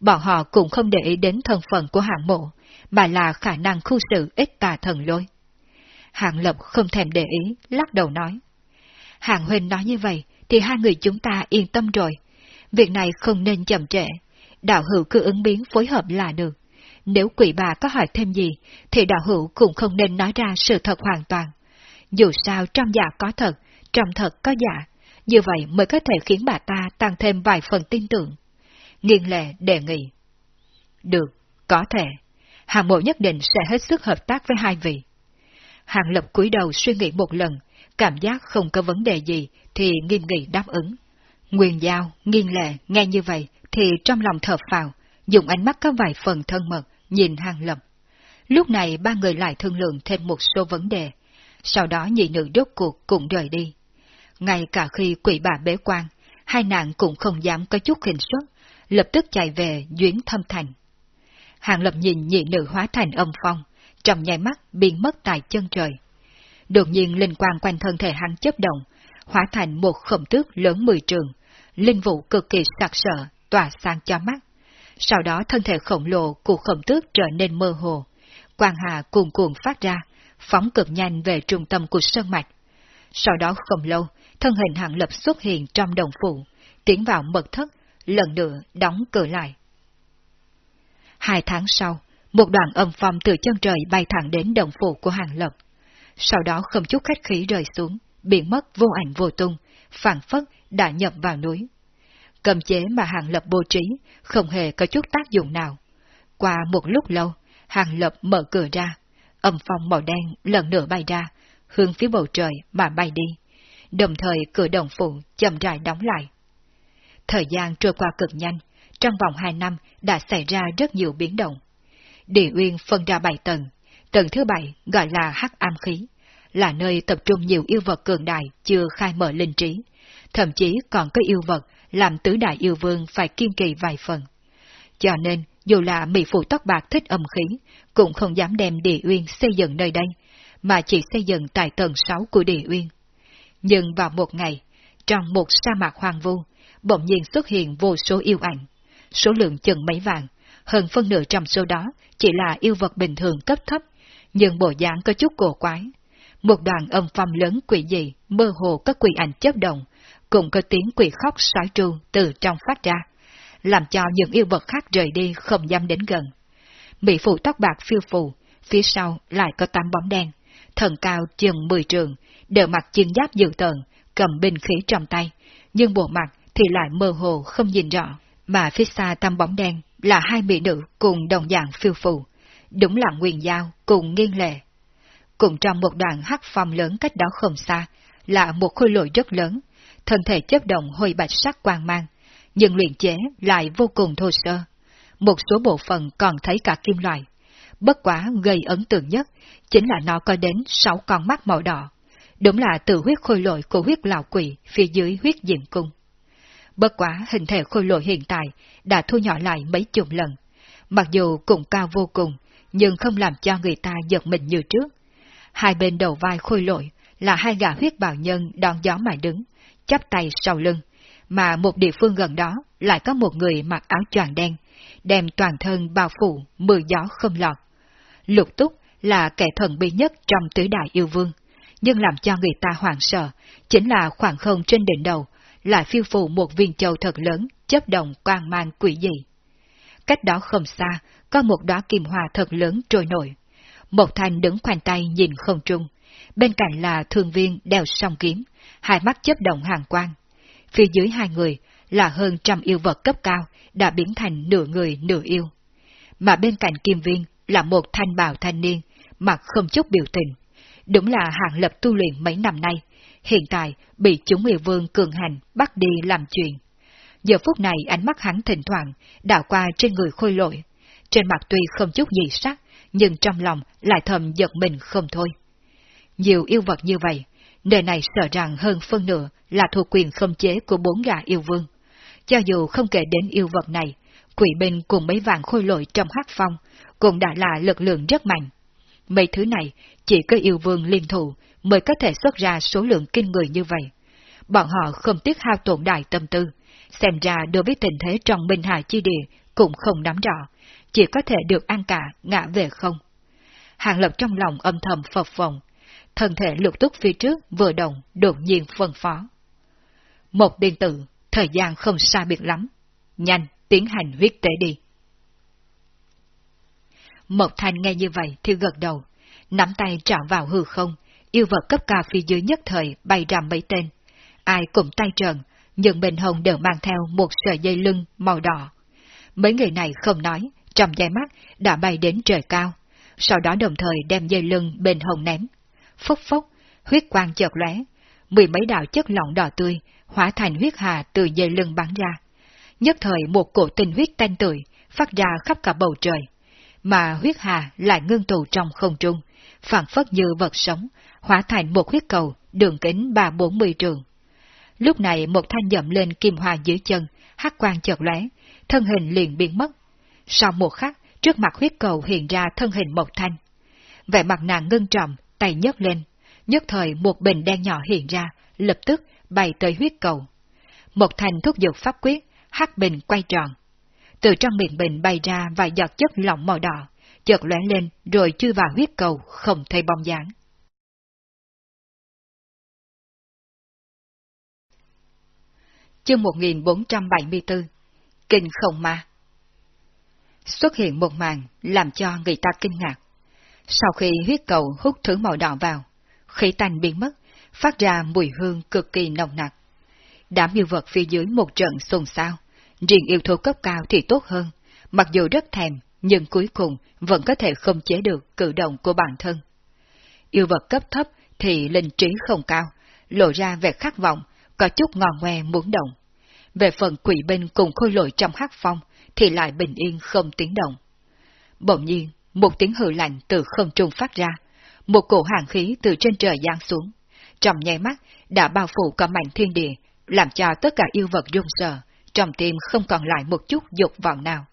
Bọn họ cũng không để ý đến thân phận của hạng mộ, mà là khả năng khu sự ít tà thần lôi. Hạng lập không thèm để ý, lắc đầu nói. Hạng huynh nói như vậy, thì hai người chúng ta yên tâm rồi. Việc này không nên chậm trễ. Đạo hữu cứ ứng biến phối hợp là được. Nếu quỷ bà có hỏi thêm gì, thì đạo hữu cũng không nên nói ra sự thật hoàn toàn. Dù sao trong giả có thật, trong thật có giả, như vậy mới có thể khiến bà ta tăng thêm vài phần tin tưởng. Nghiên lệ đề nghị. Được, có thể. Hàng bộ nhất định sẽ hết sức hợp tác với hai vị. Hàng lập cúi đầu suy nghĩ một lần, cảm giác không có vấn đề gì thì nghiêm nghị đáp ứng. Nguyên giao, nghiên lệ, nghe như vậy thì trong lòng thở phào, dùng ánh mắt có vài phần thân mật, nhìn hàng lập. Lúc này ba người lại thương lượng thêm một số vấn đề, sau đó nhị nữ đốt cuộc cũng rời đi. Ngay cả khi quỷ bà bế quan, hai nàng cũng không dám có chút hình suất, lập tức chạy về duyến thâm thành. Hàng lập nhìn nhị nữ hóa thành âm phong, trong nháy mắt biến mất tại chân trời. Đột nhiên linh quang quanh thân thể hắn chấp động, hóa thành một khổng tước lớn mười trường, linh vụ cực kỳ sặc sỡ, tỏa sang cho mắt. Sau đó thân thể khổng lồ của khổng tước trở nên mơ hồ, quang hà cuồn cuộn phát ra, phóng cực nhanh về trung tâm của sơn mạch. Sau đó không lâu, thân hình hạng lập xuất hiện trong đồng phụ, tiến vào mật thất, lần nữa đóng cửa lại. Hai tháng sau, một đoàn âm phong từ chân trời bay thẳng đến đồng phụ của hàng lập. Sau đó không chút khách khí rơi xuống, biến mất vô ảnh vô tung, phản phất đã nhập vào núi. Cầm chế mà hàng lập bố trí, không hề có chút tác dụng nào. Qua một lúc lâu, hàng lập mở cửa ra, âm phong màu đen lần nữa bay ra, hướng phía bầu trời mà bay đi. Đồng thời cửa đồng phụ chậm rãi đóng lại. Thời gian trôi qua cực nhanh, trong vòng hai năm đã xảy ra rất nhiều biến động. Địa Uyên phân ra bảy tầng, tầng thứ bảy gọi là hắc am khí, là nơi tập trung nhiều yêu vật cường đại chưa khai mở linh trí, thậm chí còn có yêu vật làm tứ đại yêu vương phải kiên kỳ vài phần. Cho nên, dù là mỹ phụ tóc bạc thích âm khí, cũng không dám đem địa uyên xây dựng nơi đây, mà chỉ xây dựng tại tầng 6 của địa uyên. Nhưng vào một ngày, trong một sa mạc hoang vu, bỗng nhiên xuất hiện vô số yêu ảnh, số lượng chừng mấy vạn, hơn phân nửa trong số đó chỉ là yêu vật bình thường cấp thấp, nhưng bộ dáng có chút cổ quái. Một đoàn âm phong lớn quỷ dị, mơ hồ các quỷ ảnh chấp động, cũng có tiếng quỷ khóc sói tru từ trong phát ra, làm cho những yêu vật khác rời đi không dám đến gần. Mỹ phụ tóc bạc phiêu phù, phía sau lại có tám bóng đen, thần cao chừng mười trường, đều mặc chiến giáp dự tợn, cầm binh khí trong tay, nhưng bộ mặt thì lại mơ hồ không nhìn rõ, mà phía xa tam bóng đen là hai mỹ nữ cùng đồng dạng phiêu phù, đúng là nguyên giao cùng nghiêng lệ. Cùng trong một đoạn hắc phong lớn cách đó không xa, là một khối lội rất lớn, thân thể chấp động hồi bạch sắc quang mang, nhưng luyện chế lại vô cùng thô sơ. Một số bộ phận còn thấy cả kim loại. Bất quá gây ấn tượng nhất chính là nó có đến sáu con mắt màu đỏ. Đúng là từ huyết khôi lội của huyết lão quỷ phía dưới huyết diện cung. Bất quá hình thể khôi lội hiện tại đã thu nhỏ lại mấy chục lần. Mặc dù cũng cao vô cùng, nhưng không làm cho người ta giật mình như trước. Hai bên đầu vai khôi lội là hai gã huyết bào nhân đón gió mà đứng, chắp tay sau lưng, mà một địa phương gần đó lại có một người mặc áo choàng đen, đem toàn thân bao phủ, mưa gió không lọt. Lục túc là kẻ thần bí nhất trong tứ đại yêu vương, nhưng làm cho người ta hoảng sợ, chính là khoảng không trên đỉnh đầu, lại phiêu phù một viên châu thật lớn, chấp động quang mang quỷ dị. Cách đó không xa, có một đóa kim hoa thật lớn trôi nổi. Một thanh đứng khoanh tay nhìn không trung, bên cạnh là thương viên đeo song kiếm, hai mắt chấp động hàng quang. Phía dưới hai người là hơn trăm yêu vật cấp cao đã biến thành nửa người nửa yêu. Mà bên cạnh kim viên là một thanh bào thanh niên, mặt không chút biểu tình. Đúng là hạng lập tu luyện mấy năm nay, hiện tại bị chúng yêu vương cường hành bắt đi làm chuyện. Giờ phút này ánh mắt hắn thỉnh thoảng đảo qua trên người khôi lội. Trên mặt tuy không chút gì sắc, nhưng trong lòng lại thầm giật mình không thôi. Nhiều yêu vật như vậy, Nơi này sợ rằng hơn phân nửa là thuộc quyền không chế của bốn gã yêu vương. Cho dù không kể đến yêu vật này, quỷ binh cùng mấy vạn khôi lội trong hắc phong cũng đã là lực lượng rất mạnh. Mấy thứ này chỉ có yêu vương liên thủ mới có thể xuất ra số lượng kinh người như vậy. Bọn họ không tiếc hao tổn đại tâm tư, xem ra đối với tình thế trong Minh Hà Chi Địa cũng không nắm rõ, chỉ có thể được ăn cả ngã về không. Hàng lập trong lòng âm thầm phập phồng, thân thể lục túc phía trước vừa động đột nhiên phân phó. Một điện tử, thời gian không xa biệt lắm. Nhanh, tiến hành huyết tế đi. mộc thanh nghe như vậy thì gật đầu, nắm tay chạm vào hư không, yêu vật cấp cao phía dưới nhất thời bay ra mấy tên. Ai cũng tay trần, nhưng bên hồng đều mang theo một sợi dây lưng màu đỏ. Mấy người này không nói, trong giây mắt đã bay đến trời cao, sau đó đồng thời đem dây lưng bên hồng ném. Phốc phốc, huyết quang chợt lóe, mười mấy đạo chất lỏng đỏ tươi hóa thành huyết hà từ dây lưng bắn ra. Nhất thời một cổ tinh huyết tanh tưởi phát ra khắp cả bầu trời, mà huyết hà lại ngưng tụ trong không trung, phản phất như vật sống, hóa thành một huyết cầu đường kính ba bốn mươi trường. Lúc này một thanh dậm lên kim hoa dưới chân, hắc quang chợt lóe, thân hình liền biến mất. Sau một khắc, trước mặt huyết cầu hiện ra thân hình một thanh. Vẻ mặt nàng ngưng trọng, tay nhấc lên, nhất thời một bình đen nhỏ hiện ra, lập tức bay tới huyết cầu. Một thành thuốc dược pháp quyết, hắc bình quay tròn. Từ trong miệng bình bay ra vài giọt chất lỏng màu đỏ, chợt lóe lên rồi chui vào huyết cầu, không thấy bóng dáng. Chương 1474 Kinh không ma Xuất hiện một màn làm cho người ta kinh ngạc. Sau khi huyết cầu hút thứ màu đỏ vào, khí tanh biến mất, phát ra mùi hương cực kỳ nồng nặc. Đám yêu vật phía dưới một trận xôn xao, riêng yêu thú cấp cao thì tốt hơn, mặc dù rất thèm, nhưng cuối cùng vẫn có thể không chế được cử động của bản thân. Yêu vật cấp thấp thì linh trí không cao, lộ ra vẻ khát vọng, có chút ngòn ngoe muốn động. Về phần quỷ binh cùng khôi lội trong hắc phong thì lại bình yên không tiếng động. Bỗng nhiên, một tiếng hừ lạnh từ không trung phát ra, một cổ hàng khí từ trên trời giáng xuống. Trong nháy mắt đã bao phủ cả mảnh thiên địa, làm cho tất cả yêu vật run sợ, trong tim không còn lại một chút dục vọng nào.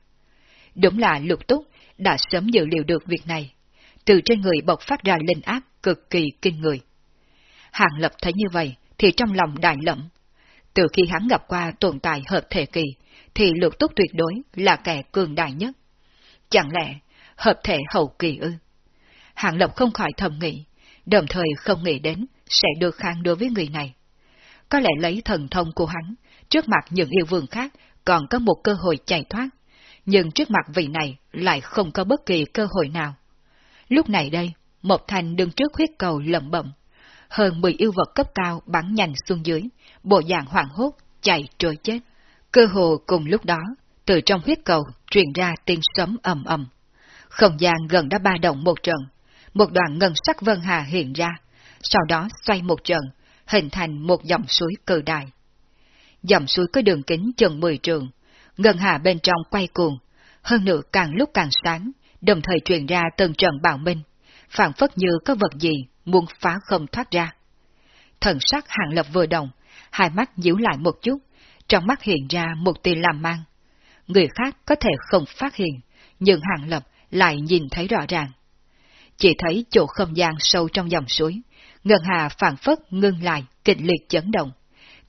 Đúng là lục túc đã sớm dự liệu được việc này. Từ trên người bộc phát ra linh áp cực kỳ kinh người. Hàng lập thấy như vậy thì trong lòng đại lẫm. Từ khi hắn gặp qua tồn tại hợp thể kỳ, thì lục túc tuyệt đối là kẻ cường đại nhất. Chẳng lẽ hợp thể hậu kỳ ư? hạng lập không khỏi thầm nghĩ, đồng thời không nghĩ đến sẽ được kháng đối với người này. Có lẽ lấy thần thông của hắn, trước mặt những yêu vương khác còn có một cơ hội chạy thoát, nhưng trước mặt vị này lại không có bất kỳ cơ hội nào. Lúc này đây, một thành đứng trước huyết cầu lầm bẩm, hơn 10 yêu vật cấp cao bắn nhanh xuống dưới, bộ dạng hoảng hốt, chạy trôi chết. Cơ hồ cùng lúc đó, từ trong huyết cầu truyền ra tiếng sấm ầm ầm. Không gian gần đã ba động một trận, một đoạn ngân sắc vân hà hiện ra, sau đó xoay một trận, hình thành một dòng suối cự đại. Dòng suối có đường kính chừng 10 trường, ngân hà bên trong quay cuồng, hơn nữa càng lúc càng sáng, đồng thời truyền ra từng trận bạo minh, phản phất như có vật gì muốn phá không thoát ra. Thần sắc hạng lập vừa động, hai mắt nhíu lại một chút, trong mắt hiện ra một tia làm mang. Người khác có thể không phát hiện, nhưng hạng lập lại nhìn thấy rõ ràng. Chỉ thấy chỗ không gian sâu trong dòng suối, ngân hà phản phất ngưng lại, kịch liệt chấn động.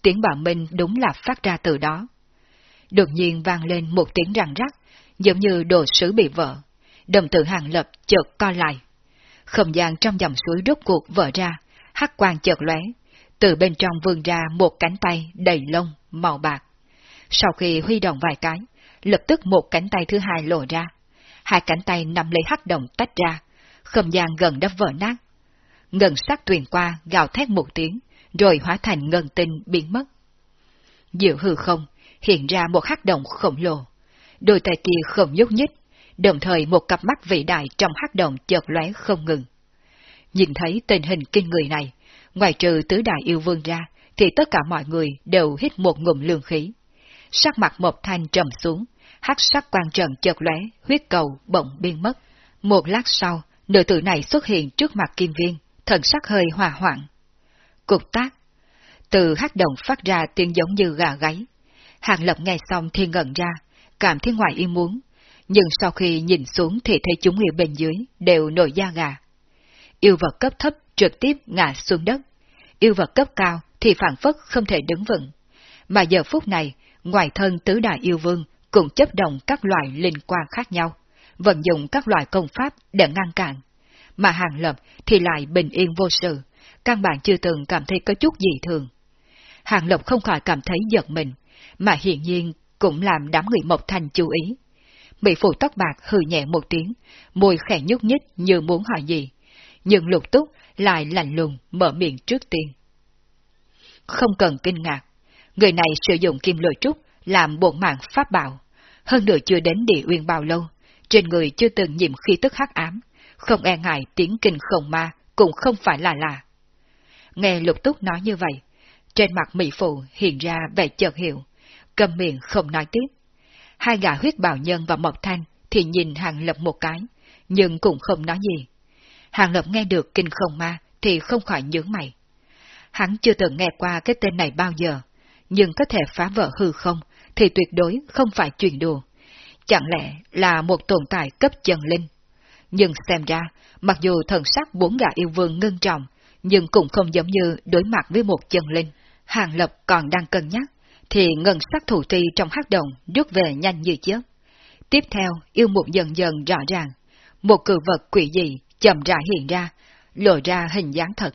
Tiếng bảo minh đúng là phát ra từ đó. Đột nhiên vang lên một tiếng răng rắc, giống như đồ sứ bị vỡ. Đồng tử hàng lập chợt co lại. Không gian trong dòng suối rốt cuộc vỡ ra, hắc quang chợt lóe, từ bên trong vươn ra một cánh tay đầy lông, màu bạc. Sau khi huy động vài cái, lập tức một cánh tay thứ hai lộ ra. Hai cánh tay nắm lấy hắc đồng tách ra, không gian gần đã vỡ nát. Ngân sắc truyền qua gào thét một tiếng, rồi hóa thành ngân tinh biến mất. Diệu hư không, hiện ra một hắc động khổng lồ. Đôi tay kia không nhúc nhích, đồng thời một cặp mắt vĩ đại trong hắc động chợt lóe không ngừng. Nhìn thấy tình hình kinh người này, ngoài trừ tứ đại yêu vương ra, thì tất cả mọi người đều hít một ngụm lương khí. Sắc mặt một thanh trầm xuống, hắc sắc quang trần chợt lóe, huyết cầu bỗng biến mất. Một lát sau, nữ tử này xuất hiện trước mặt kim viên, thần sắc hơi hòa hoạn. cục tác. Từ hắc động phát ra tiếng giống như gà gáy. Hàng Lập nghe xong thì ngẩn ra, cảm thấy ngoài ý muốn, nhưng sau khi nhìn xuống thì thấy chúng yêu bên dưới đều nổi da gà. Yêu vật cấp thấp trực tiếp ngã xuống đất, yêu vật cấp cao thì phản phất không thể đứng vững. Mà giờ phút này, ngoài thân tứ đại yêu vương cũng chấp động các loại linh quan khác nhau, vận dụng các loại công pháp để ngăn cản. Mà hàng lập thì lại bình yên vô sự, căn bản chưa từng cảm thấy có chút gì thường. Hàng lập không khỏi cảm thấy giật mình, mà hiện nhiên cũng làm đám người Mộc Thành chú ý. Mỹ phụ tóc bạc hừ nhẹ một tiếng, môi khẽ nhúc nhích như muốn hỏi gì, nhưng lục túc lại lạnh lùng mở miệng trước tiên. Không cần kinh ngạc, người này sử dụng kim lôi trúc làm bộn mạng pháp bảo, hơn nữa chưa đến địa uyên bao lâu, trên người chưa từng nhiễm khí tức hắc ám, không e ngại tiếng kinh khổng ma cũng không phải là lạ. Nghe lục túc nói như vậy, trên mặt Mỹ Phụ hiện ra vẻ chợt hiểu, cầm miệng không nói tiếp. Hai gã huyết bào nhân và Mộc Thanh thì nhìn Hàng Lập một cái, nhưng cũng không nói gì. Hàng Lập nghe được kinh không ma thì không khỏi nhướng mày. Hắn chưa từng nghe qua cái tên này bao giờ, nhưng có thể phá vỡ hư không thì tuyệt đối không phải chuyện đùa. Chẳng lẽ là một tồn tại cấp chân linh? Nhưng xem ra, mặc dù thần sắc bốn gã yêu vương ngưng trọng, nhưng cũng không giống như đối mặt với một chân linh. Hàng Lập còn đang cân nhắc, thì ngân sắc thủ ti trong hắc động rút về nhanh như chớp. Tiếp theo, yêu mục dần dần rõ ràng, một cử vật quỷ dị chậm rãi hiện ra, lộ ra hình dáng thật.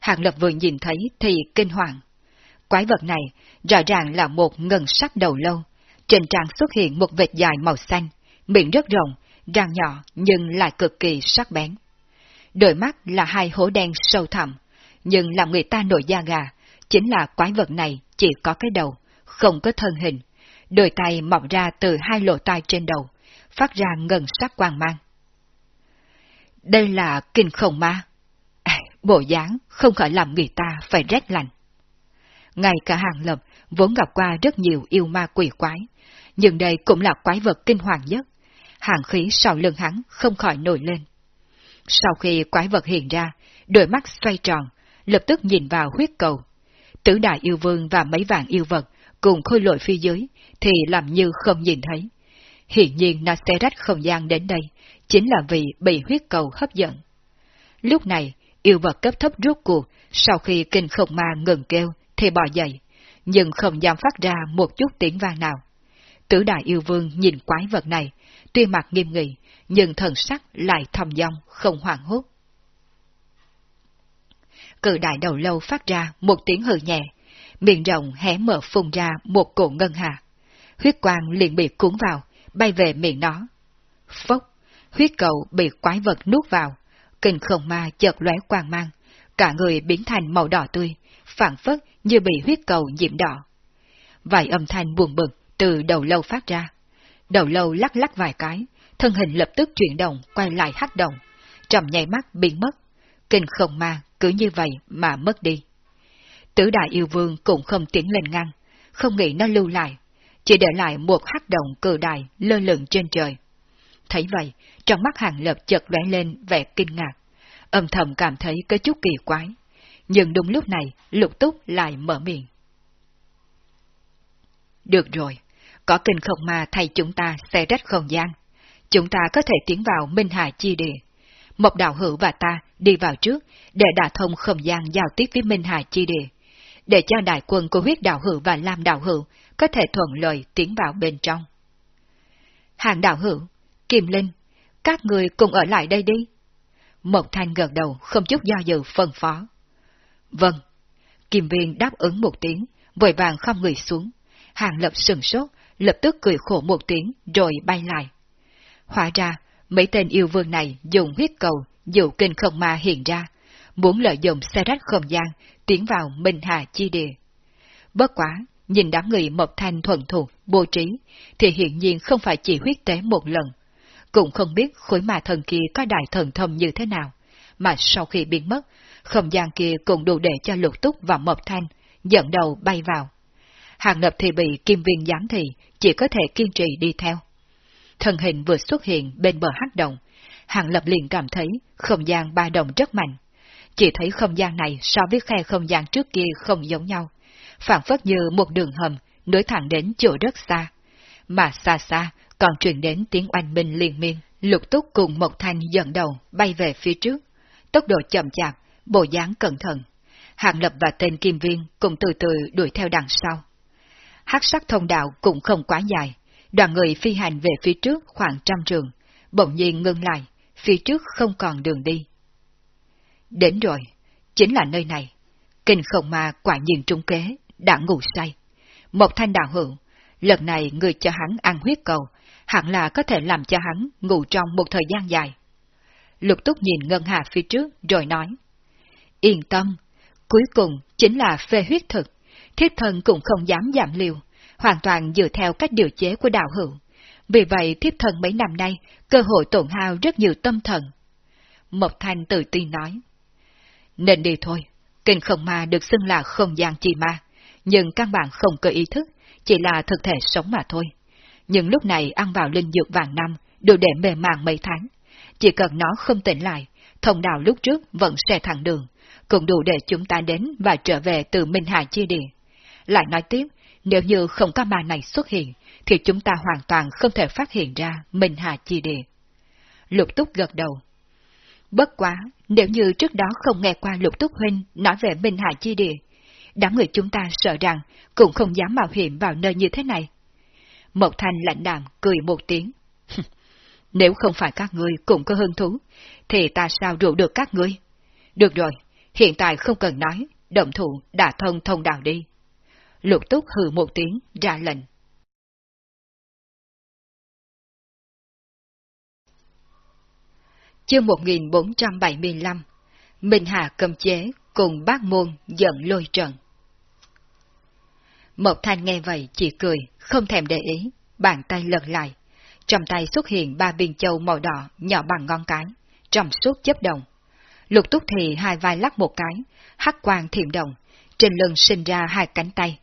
Hàng Lập vừa nhìn thấy thì kinh hoàng. Quái vật này rõ ràng là một ngân sắc đầu lâu, trên trang xuất hiện một vệt dài màu xanh, miệng rất rộng, răng nhỏ nhưng lại cực kỳ sắc bén. Đôi mắt là hai hố đen sâu thẳm, nhưng làm người ta nổi da gà, chính là quái vật này chỉ có cái đầu, không có thân hình, đôi tay mọc ra từ hai lỗ tai trên đầu, phát ra ngân sắc quang mang. Đây là kinh khổng ma. À, bộ dáng không khỏi làm người ta phải rét lạnh. Ngay cả hàng lập vốn gặp qua rất nhiều yêu ma quỷ quái, nhưng đây cũng là quái vật kinh hoàng nhất. Hàng khí sau lưng hắn không khỏi nổi lên. Sau khi quái vật hiện ra, đôi mắt xoay tròn, lập tức nhìn vào huyết cầu. Tứ đại yêu vương và mấy vạn yêu vật cùng khôi lội phía dưới thì làm như không nhìn thấy. Hiện nhiên nó sẽ rách không gian đến đây, chính là vì bị huyết cầu hấp dẫn. Lúc này, yêu vật cấp thấp rốt cuộc, sau khi kinh khổng ma ngừng kêu, thì bò dậy, nhưng không dám phát ra một chút tiếng vang nào. Tử đại yêu vương nhìn quái vật này, tuy mặt nghiêm nghị, nhưng thần sắc lại thầm dong, không hoảng hốt. Cự đại đầu lâu phát ra một tiếng hừ nhẹ, miệng rộng hé mở phun ra một cổ ngân hà. Huyết quang liền bị cuốn vào, bay về miệng nó. Phốc, huyết cầu bị quái vật nuốt vào, kinh khổng ma chợt lóe quang mang, cả người biến thành màu đỏ tươi, phản phất như bị huyết cầu nhiễm đỏ. Vài âm thanh buồn bực từ đầu lâu phát ra. Đầu lâu lắc lắc vài cái, thân hình lập tức chuyển động quay lại hắc động, trầm nhảy mắt biến mất. Kinh không ma cứ như vậy mà mất đi. Tứ đại yêu vương cũng không tiến lên ngăn, không nghĩ nó lưu lại, chỉ để lại một hắc động cử đại lơ lửng trên trời. Thấy vậy, trong mắt hàng lập chợt lóe lên vẻ kinh ngạc, âm thầm cảm thấy có chút kỳ quái. Nhưng đúng lúc này, lục túc lại mở miệng. Được rồi, có kinh khổng ma thay chúng ta xe rách không gian. Chúng ta có thể tiến vào Minh Hà Chi Địa. Một đạo hữu và ta đi vào trước để đả thông không gian giao tiếp với Minh Hà Chi Địa. Để cho đại quân của huyết đạo hữu và Lam đạo hữu có thể thuận lợi tiến vào bên trong. Hàng đạo hữu, Kim Linh, các người cùng ở lại đây đi. mộc thanh gật đầu không chút do dự phân phó. Vâng. Kim Viên đáp ứng một tiếng, vội vàng không người xuống. Hàng lập sừng sốt, lập tức cười khổ một tiếng rồi bay lại. Hóa ra, mấy tên yêu vương này dùng huyết cầu, dụ kinh không ma hiện ra, muốn lợi dụng xe rách không gian, tiến vào Minh Hà Chi Địa. Bất quá, nhìn đám người Mộc Thanh thuần thuộc, bố trí, thì hiện nhiên không phải chỉ huyết tế một lần. Cũng không biết khối ma thần kia có đại thần thông như thế nào, mà sau khi biến mất, không gian kia cũng đủ để cho lục túc và Mộc Thanh dẫn đầu bay vào. Hàng lập thì bị kim viên giám thị, chỉ có thể kiên trì đi theo. thân hình vừa xuất hiện bên bờ hắc động, hàng lập liền cảm thấy không gian ba động rất mạnh. chỉ thấy không gian này so với khe không gian trước kia không giống nhau, phản phất như một đường hầm nối thẳng đến chỗ rất xa, mà xa xa còn truyền đến tiếng oanh minh liên miên. Lục túc cùng một thanh dẫn đầu bay về phía trước, tốc độ chậm chạp, bộ dáng cẩn thận. Hàng Lập và tên Kim Viên cùng từ từ đuổi theo đằng sau. hắc sắc thông đạo cũng không quá dài, đoàn người phi hành về phía trước khoảng trăm trường, bỗng nhiên ngưng lại, phía trước không còn đường đi. Đến rồi, chính là nơi này. Kinh không ma quả nhiên trung kế, đã ngủ say. Một thanh đạo hữu, lần này người cho hắn ăn huyết cầu, hẳn là có thể làm cho hắn ngủ trong một thời gian dài. Lục túc nhìn Ngân Hà phía trước rồi nói. Yên tâm, cuối cùng chính là phê huyết thực, thiết thân cũng không dám giảm liều, hoàn toàn dựa theo cách điều chế của đạo hữu. Vì vậy thiết thân mấy năm nay, cơ hội tổn hao rất nhiều tâm thần. Mộc Thanh tự tin nói. Nên đi thôi, kinh không ma được xưng là không gian chi ma, nhưng căn bản không có ý thức, chỉ là thực thể sống mà thôi. Nhưng lúc này ăn vào linh dược vàng năm, đều để mề màng mấy tháng. Chỉ cần nó không tỉnh lại, thông đạo lúc trước vẫn sẽ thẳng đường, cũng đủ để chúng ta đến và trở về từ Minh Hải Chi Địa. Lại nói tiếp, nếu như không có ma này xuất hiện, thì chúng ta hoàn toàn không thể phát hiện ra Minh Hà Chi Địa. Lục Túc gật đầu. Bất quá, nếu như trước đó không nghe qua Lục Túc Huynh nói về Minh Hà Chi Địa, đám người chúng ta sợ rằng cũng không dám mạo hiểm vào nơi như thế này. Mộc Thanh lạnh đạm cười một tiếng. Nếu không phải các ngươi cũng có hứng thú, thì ta sao rủ được các ngươi? Được rồi, hiện tại không cần nói, động thủ đã thông thông đạo đi. Lục túc hừ một tiếng, ra lệnh. Chương 1475 Minh Hà cầm chế cùng bác môn giận lôi trận. Mộc Thanh nghe vậy chỉ cười, không thèm để ý, bàn tay lật lại. Trong tay xuất hiện ba viên châu màu đỏ nhỏ bằng ngón cái, trong suốt chấp động. Lục túc thì hai vai lắc một cái, hắc quang thiểm động, trên lưng sinh ra hai cánh tay.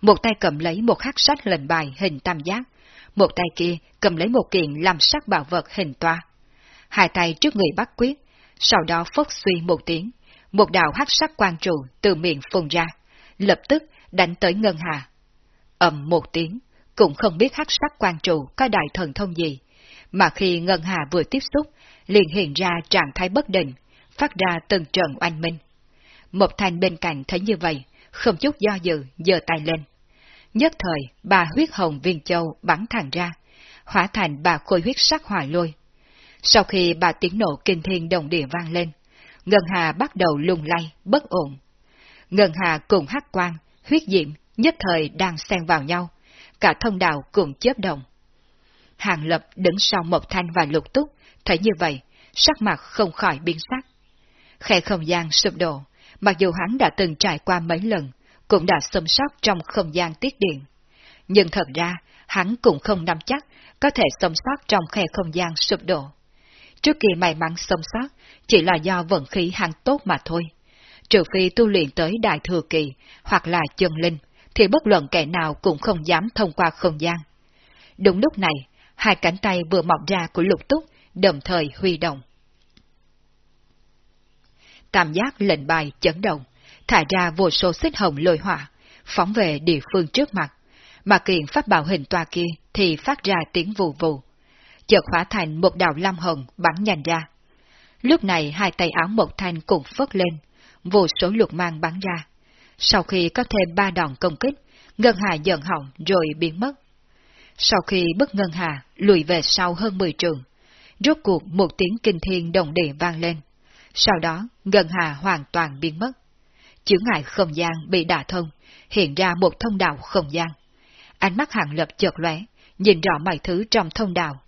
Một tay cầm lấy một hắc sách lệnh bài hình tam giác, một tay kia cầm lấy một kiện làm sắc bảo vật hình toa. Hai tay trước người bắt quyết, sau đó phốc suy một tiếng, một đạo hắc sắc quang trụ từ miệng phun ra, lập tức đánh tới Ngân Hà. ầm một tiếng, cũng không biết hắc sắc quang trụ có đại thần thông gì, mà khi Ngân Hà vừa tiếp xúc, liền hiện ra trạng thái bất định, phát ra từng trận oanh minh. Một thanh bên cạnh thấy như vậy, không chút do dự, giơ tay lên. Nhất thời, bà huyết hồng viên châu bắn thẳng ra, hóa thành bà khôi huyết sắc hỏa lôi. Sau khi bà tiếng nổ kinh thiên đồng địa vang lên, Ngân Hà bắt đầu lung lay, bất ổn. Ngân Hà cùng hắc quang, huyết diệm, nhất thời đang xen vào nhau, cả thông đạo cùng chớp động. Hàng Lập đứng sau Mộc Thanh và Lục Túc, thấy như vậy, sắc mặt không khỏi biến sắc. Khe không gian sụp đổ, mặc dù hắn đã từng trải qua mấy lần, cũng đã xâm sót trong không gian tiết điện. Nhưng thật ra, hắn cũng không nắm chắc có thể sống sót trong khe không gian sụp đổ. Trước khi may mắn sống sót, chỉ là do vận khí hắn tốt mà thôi. Trừ phi tu luyện tới đại thừa kỳ, hoặc là chân linh, thì bất luận kẻ nào cũng không dám thông qua không gian. Đúng lúc này, hai cánh tay vừa mọc ra của lục túc, đồng thời huy động cảm giác lệnh bài chấn động, thả ra vô số xích hồng lôi hỏa, phóng về địa phương trước mặt, mà kiện pháp bảo hình toa kia thì phát ra tiếng vù vù. Chợt hóa thành một đạo lam hồng bắn nhanh ra. Lúc này hai tay áo một thanh cũng phất lên, vô số lục mang bắn ra. Sau khi có thêm ba đòn công kích, Ngân Hà giận hỏng rồi biến mất. Sau khi bức Ngân Hà lùi về sau hơn 10 trường, rốt cuộc một tiếng kinh thiên đồng địa vang lên. Sau đó, Ngân Hà hoàn toàn biến mất. Chữ ngại không gian bị đả thông, hiện ra một thông đạo không gian. Ánh mắt hàng lập chợt lóe, nhìn rõ mọi thứ trong thông đạo.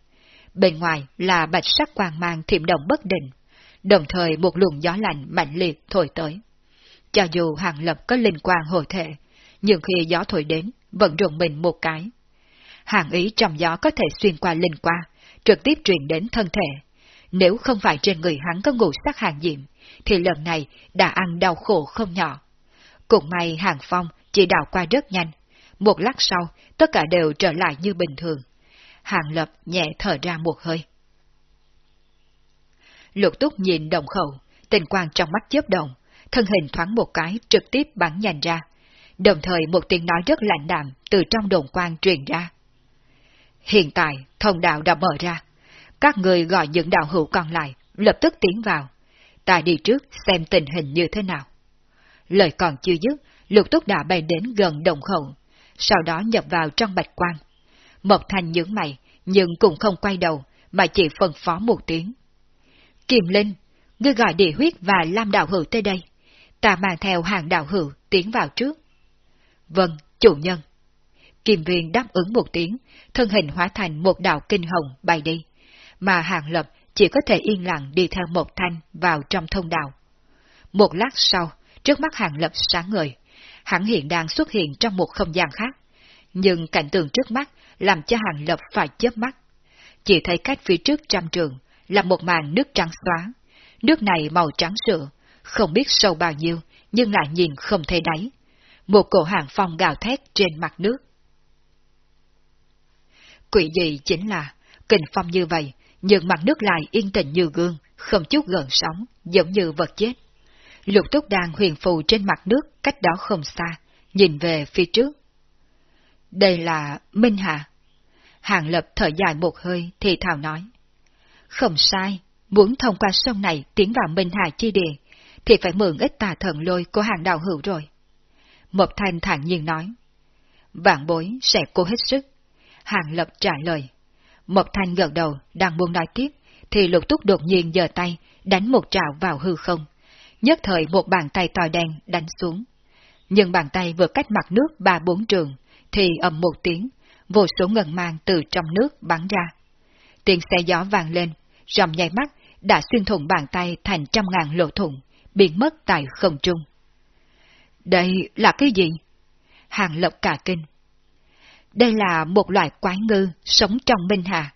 Bên ngoài là bạch sắc quang mang thiểm động bất định, đồng thời một luồng gió lạnh mạnh liệt thổi tới. Cho dù hàng lập có linh quang hồi thể, nhưng khi gió thổi đến, vẫn rùng mình một cái. Hàng ý trong gió có thể xuyên qua linh quang, trực tiếp truyền đến thân thể. Nếu không phải trên người hắn có ngũ sắc hàng diệm, thì lần này đã ăn đau khổ không nhỏ. Cũng may hàng phong chỉ đào qua rất nhanh. Một lát sau, tất cả đều trở lại như bình thường. Hàng lập nhẹ thở ra một hơi. Lục túc nhìn đồng khẩu, tình quang trong mắt chớp động, thân hình thoáng một cái trực tiếp bắn nhanh ra. Đồng thời một tiếng nói rất lạnh đạm từ trong đồn quang truyền ra. Hiện tại, thông đạo đã mở ra. Các người gọi những đạo hữu còn lại, lập tức tiến vào. Ta đi trước xem tình hình như thế nào. Lời còn chưa dứt, lục túc đã bay đến gần đồng khẩu, sau đó nhập vào trong bạch quang. Mộc Thành nhướng mày, nhưng cũng không quay đầu, mà chỉ phân phó một tiếng. Kiềm Linh, ngươi gọi địa huyết và Lam đạo hữu tới đây. Ta mang theo hàng đạo hữu tiến vào trước. Vâng, chủ nhân. Kim viên đáp ứng một tiếng, thân hình hóa thành một đạo kinh hồng bay đi, mà hàng lập chỉ có thể yên lặng đi theo một thanh vào trong thông đạo. Một lát sau, trước mắt hàng lập sáng ngời, hắn hiện đang xuất hiện trong một không gian khác, nhưng cảnh tượng trước mắt làm cho hàng lập phải chớp mắt. Chỉ thấy cách phía trước trăm trường là một màn nước trắng xóa, nước này màu trắng sữa, không biết sâu bao nhiêu, nhưng lại nhìn không thấy đáy. Một cổ hàng phong gào thét trên mặt nước. Quỷ gì chính là, kình phong như vậy, nhưng mặt nước lại yên tĩnh như gương, không chút gần sóng, giống như vật chết. Lục túc đang huyền phù trên mặt nước cách đó không xa, nhìn về phía trước. Đây là Minh Hà. Hàng lập thở dài một hơi thì thào nói. Không sai, muốn thông qua sông này tiến vào Minh Hà chi địa, thì phải mượn ít tà thần lôi của hàng đạo hữu rồi. Một thanh thản nhiên nói. Vạn bối sẽ cố hết sức. Hàng lập trả lời. Một thanh gật đầu, đang muốn nói tiếp, thì lục túc đột nhiên giơ tay, đánh một trào vào hư không. Nhất thời một bàn tay to đen đánh xuống. Nhưng bàn tay vừa cách mặt nước ba bốn trường, thì ầm một tiếng, vô số ngân mang từ trong nước bắn ra. Tiếng xe gió vàng lên, rầm nhảy mắt, đã xuyên thủng bàn tay thành trăm ngàn lỗ thủng, biến mất tại không trung. Đây là cái gì? Hàng lập cả kinh. Đây là một loại quái ngư sống trong Minh Hà.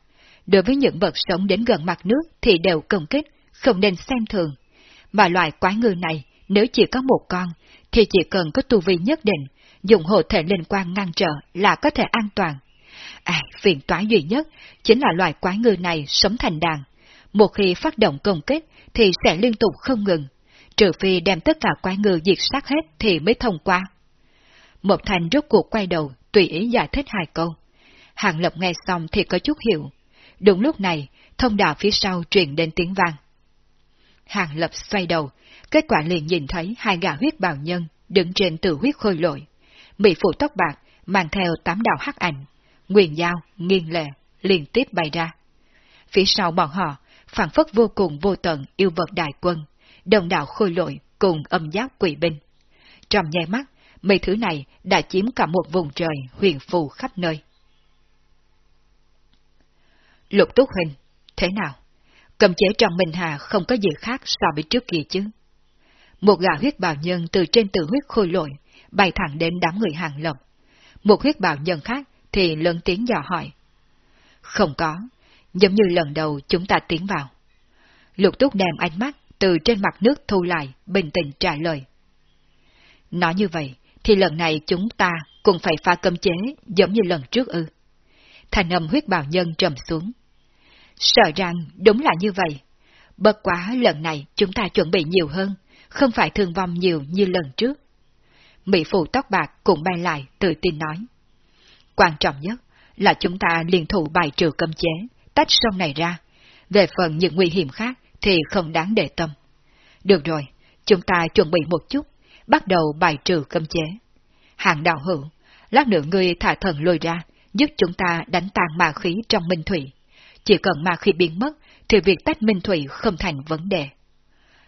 Đối với những vật sống đến gần mặt nước thì đều công kích, không nên xem thường. Mà loại quái ngư này, nếu chỉ có một con, thì chỉ cần có tu vi nhất định, dùng hộ thể linh quan ngăn trở là có thể an toàn. À, phiền toái duy nhất chính là loài quái ngư này sống thành đàn. Một khi phát động công kích thì sẽ liên tục không ngừng, trừ phi đem tất cả quái ngư diệt sát hết thì mới thông qua. Một thành rốt cuộc quay đầu, tùy ý giải thích hai câu. Hàng Lập nghe xong thì có chút hiểu. Đúng lúc này, thông đạo phía sau truyền đến tiếng vang. Hàng Lập xoay đầu, kết quả liền nhìn thấy hai gã huyết bào nhân đứng trên từ huyết khôi lội. Mỹ phụ tóc bạc, mang theo tám đạo hắc ảnh, nguyền giao, nghiêng lệ, liên tiếp bay ra. Phía sau bọn họ, phản phất vô cùng vô tận yêu vật đại quân, đồng đạo khôi lội cùng âm giáp quỷ binh. Trong nháy mắt, mấy thứ này đã chiếm cả một vùng trời huyền phù khắp nơi. Lục Túc Hình, thế nào? Cầm chế trong Minh Hà không có gì khác so với trước kia chứ. Một gã huyết bào nhân từ trên tử huyết khôi lội, bay thẳng đến đám người hàng lập. Một huyết bào nhân khác thì lớn tiếng dò hỏi. Không có, giống như lần đầu chúng ta tiến vào. Lục túc đem ánh mắt từ trên mặt nước thu lại, bình tĩnh trả lời. Nói như vậy, thì lần này chúng ta cũng phải pha cấm chế giống như lần trước ư. Thành âm huyết bào nhân trầm xuống. Sợ rằng đúng là như vậy. Bất quá lần này chúng ta chuẩn bị nhiều hơn, không phải thương vong nhiều như lần trước. Mỹ phụ tóc bạc cũng bay lại tự tin nói. Quan trọng nhất là chúng ta liên thủ bài trừ cấm chế, tách sông này ra. Về phần những nguy hiểm khác thì không đáng để tâm. Được rồi, chúng ta chuẩn bị một chút, bắt đầu bài trừ cấm chế. Hàng đạo hữu, lát nữa ngươi thả thần lôi ra, giúp chúng ta đánh tan ma khí trong minh thủy. Chỉ cần ma khí biến mất, thì việc tách minh thủy không thành vấn đề.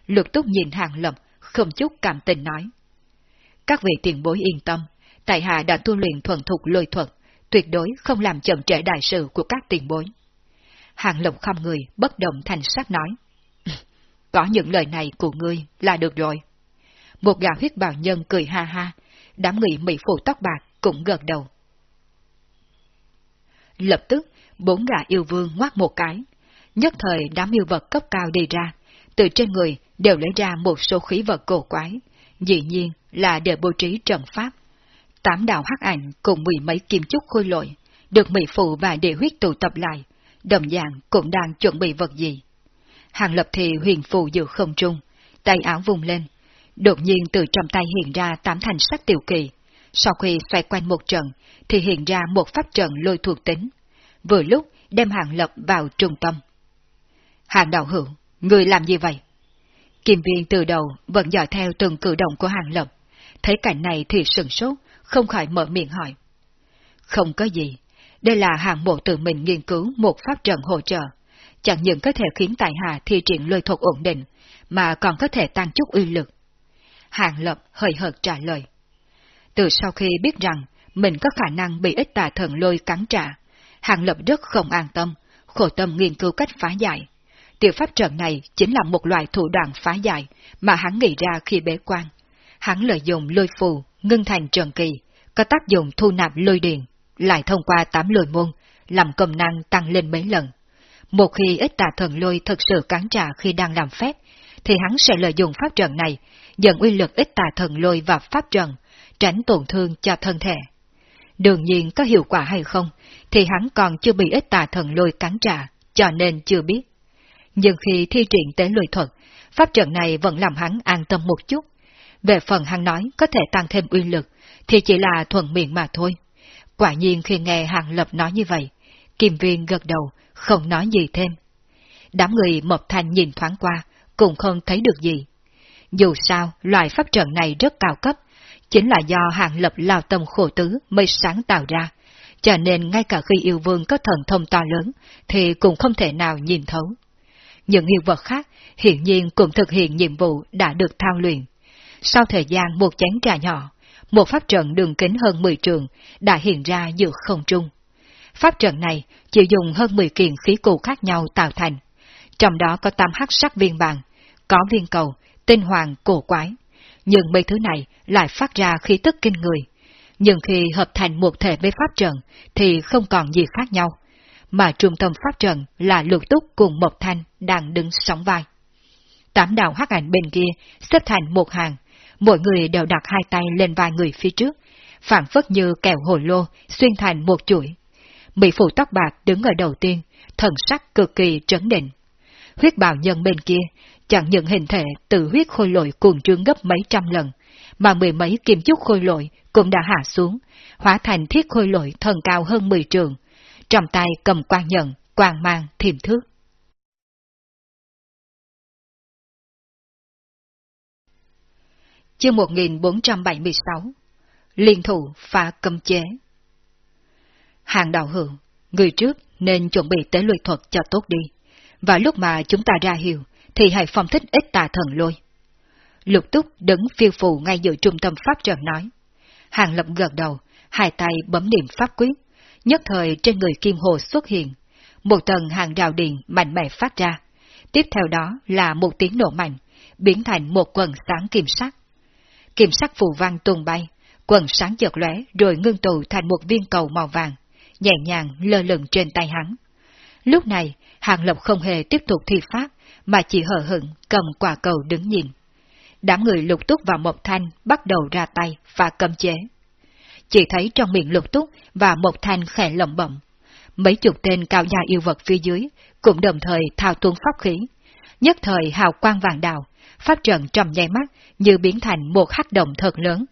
lục túc nhìn hàng lập, không chút cảm tình nói. Các vị tiền bối yên tâm, tại hạ đã tu luyện thuần thục lôi thuật, tuyệt đối không làm chậm trễ đại sự của các tiền bối. Hàng lộc không người, bất động thành sắc nói. Có những lời này của ngươi là được rồi. Một gã huyết bào nhân cười ha ha, đám người mỹ phụ tóc bạc cũng gật đầu. Lập tức, bốn gã yêu vương ngoát một cái. Nhất thời đám yêu vật cấp cao đi ra, từ trên người đều lấy ra một số khí vật cổ quái, dĩ nhiên là để bố trí trận pháp. Tám đạo hắc ảnh cùng mười mấy kim chúc khôi lội, được mỹ phụ và địa huyết tụ tập lại, đồng dạng cũng đang chuẩn bị vật gì. Hàng lập thì huyền phù giữa không trung, tay áo vùng lên. Đột nhiên từ trong tay hiện ra tám thành sắc tiểu kỳ. Sau khi xoay quanh một trận, thì hiện ra một pháp trận lôi thuộc tính. Vừa lúc đem hàng lập vào trung tâm. Hàng đạo hữu, người làm gì vậy? Kim viên từ đầu vẫn dõi theo từng cử động của hàng lập. Thấy cảnh này thì sừng sốt, không khỏi mở miệng hỏi. Không có gì, đây là hàng bộ tự mình nghiên cứu một pháp trận hỗ trợ. Chẳng những có thể khiến tài hạ thi triển lôi thuật ổn định, mà còn có thể tăng chút uy lực. Hàng lập hơi hợt trả lời. Từ sau khi biết rằng mình có khả năng bị ít tà thần lôi cắn trả, hàng lập rất không an tâm, khổ tâm nghiên cứu cách phá giải. Tiểu pháp trận này chính là một loại thủ đoạn phá giải mà hắn nghĩ ra khi bế quan. Hắn lợi dụng lôi phù, ngưng thành trần kỳ, có tác dụng thu nạp lôi điện, lại thông qua tám lôi môn, làm công năng tăng lên mấy lần. Một khi ít tà thần lôi thật sự cắn trả khi đang làm phép, thì hắn sẽ lợi dụng pháp trận này, dần uy lực ít tà thần lôi và pháp trận, tránh tổn thương cho thân thể. Đương nhiên có hiệu quả hay không, thì hắn còn chưa bị ít tà thần lôi cắn trả, cho nên chưa biết. Nhưng khi thi triển tế lôi thuật, pháp trận này vẫn làm hắn an tâm một chút. Về phần hắn nói có thể tăng thêm uy lực, thì chỉ là thuận miệng mà thôi. Quả nhiên khi nghe Hàng Lập nói như vậy, Kim Viên gật đầu, không nói gì thêm. Đám người Mộc Thanh nhìn thoáng qua, cũng không thấy được gì. Dù sao, loại pháp trận này rất cao cấp, chính là do hạng Lập lao tâm khổ tứ mới sáng tạo ra, cho nên ngay cả khi yêu vương có thần thông to lớn, thì cũng không thể nào nhìn thấu. Những yêu vật khác hiện nhiên cũng thực hiện nhiệm vụ đã được thao luyện. Sau thời gian một chén trà nhỏ, một pháp trận đường kính hơn 10 trường đã hiện ra giữa không trung. Pháp trận này chỉ dùng hơn 10 kiện khí cụ khác nhau tạo thành, trong đó có tam hắc sắc viên bàn, có viên cầu, tinh hoàng, cổ quái. Nhưng mấy thứ này lại phát ra khí tức kinh người. Nhưng khi hợp thành một thể với pháp trận thì không còn gì khác nhau, mà trung tâm pháp trận là lục túc cùng một thanh đang đứng sóng vai. Tám đạo hắc ảnh bên kia xếp thành một hàng, mỗi người đều đặt hai tay lên vai người phía trước, phản phất như kẹo hồ lô xuyên thành một chuỗi. Mỹ phụ tóc bạc đứng ở đầu tiên, thần sắc cực kỳ trấn định. Huyết bào nhân bên kia, chẳng những hình thể từ huyết khôi lội cuồng trương gấp mấy trăm lần, mà mười mấy kim chúc khôi lội cũng đã hạ xuống, hóa thành thiết khôi lội thần cao hơn mười trường, trong tay cầm quan nhận, quang mang, thiềm thước. Chương 1476 Liên thủ phá cấm chế Hàng đạo hưởng, người trước nên chuẩn bị tế luyện thuật cho tốt đi. Và lúc mà chúng ta ra hiệu, thì hãy phong thích ít tà thần lôi. Lục túc đứng phiêu phù ngay giữa trung tâm pháp trận nói. Hàng lập gật đầu, hai tay bấm niệm pháp quyết, nhất thời trên người Kim Hồ xuất hiện. Một tầng hàng rào điện mạnh mẽ phát ra. Tiếp theo đó là một tiếng nổ mạnh, biến thành một quần sáng kim sắc. Kim sắc phù văn tung bay, quần sáng chợt lóe rồi ngưng tụ thành một viên cầu màu vàng, nhẹ nhàng lơ lửng trên tay hắn. Lúc này, Hàng Lập không hề tiếp tục thi pháp, mà chỉ hờ hững cầm quả cầu đứng nhìn. Đám người lục túc và Mộc Thanh bắt đầu ra tay và cầm chế. Chỉ thấy trong miệng lục túc và Mộc Thanh khẽ lầm bẩm. Mấy chục tên cao gia yêu vật phía dưới cũng đồng thời thao tuôn pháp khí. Nhất thời hào quang vàng đào, pháp trận trong nháy mắt như biến thành một hắc động thật lớn.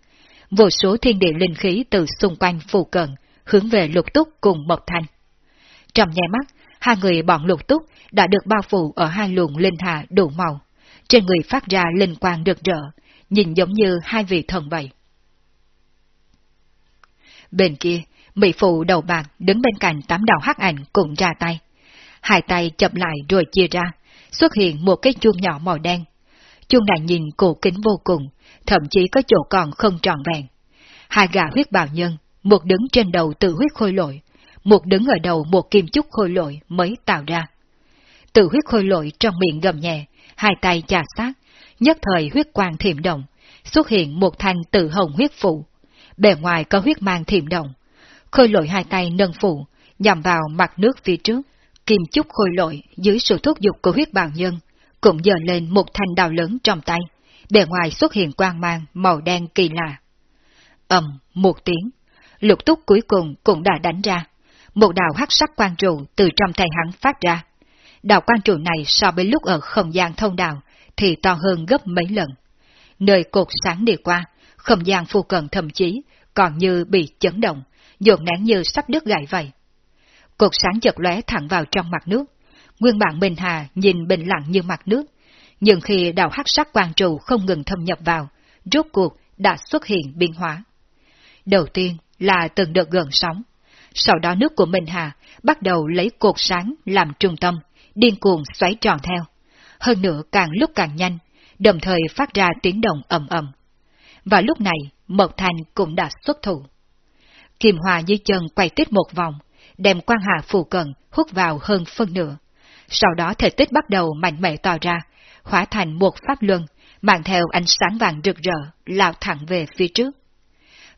Vô số thiên địa linh khí từ xung quanh phù cận, hướng về lục túc cùng Mộc Thanh. Trong nháy mắt, hai người bọn lục túc đã được bao phủ ở hai luồng linh hà đủ màu. Trên người phát ra linh quang rực rỡ, nhìn giống như hai vị thần vậy. Bên kia, Mỹ Phụ đầu bạc đứng bên cạnh tám đạo hắc ảnh cùng ra tay. Hai tay chập lại rồi chia ra, xuất hiện một cái chuông nhỏ màu đen. Chuông này nhìn cổ kính vô cùng, thậm chí có chỗ còn không tròn vẹn. Hai gà huyết bào nhân, một đứng trên đầu tự huyết khôi lội, một đứng ở đầu một kim chúc khôi lội mới tạo ra. Tự huyết khôi lội trong miệng gầm nhẹ, hai tay chà sát, nhất thời huyết quang thiểm động, xuất hiện một thanh tự hồng huyết phụ. Bề ngoài có huyết mang thiểm động, khôi lội hai tay nâng phụ, nhằm vào mặt nước phía trước. Kim chúc khôi lội dưới sự thúc giục của huyết bào nhân, cũng dờ lên một thanh đào lớn trong tay, bề ngoài xuất hiện quang mang màu đen kỳ lạ. ầm một tiếng, lục túc cuối cùng cũng đã đánh ra. Một đạo hắc sắc quang trụ từ trong tay hắn phát ra. Đạo quang trụ này so với lúc ở không gian thông đạo thì to hơn gấp mấy lần. Nơi cột sáng đi qua, không gian phù cận thậm chí còn như bị chấn động, dồn nén như sắp đứt gãy vậy. Cột sáng chợt lóe thẳng vào trong mặt nước. Nguyên bản bình Hà nhìn bình lặng như mặt nước, nhưng khi đạo hắc sắc quang trụ không ngừng thâm nhập vào, rốt cuộc đã xuất hiện biến hóa. Đầu tiên là từng đợt gần sóng, sau đó nước của Minh Hà bắt đầu lấy cột sáng làm trung tâm, điên cuồng xoáy tròn theo. Hơn nữa càng lúc càng nhanh, đồng thời phát ra tiếng động ầm ầm. Và lúc này, Mộc Thành cũng đã xuất thủ. Kim Hòa dưới chân quay tít một vòng, đem quan hà phù cận hút vào hơn phân nửa. Sau đó thể tích bắt đầu mạnh mẽ tỏ ra, hóa thành một pháp luân, mang theo ánh sáng vàng rực rỡ, lao thẳng về phía trước.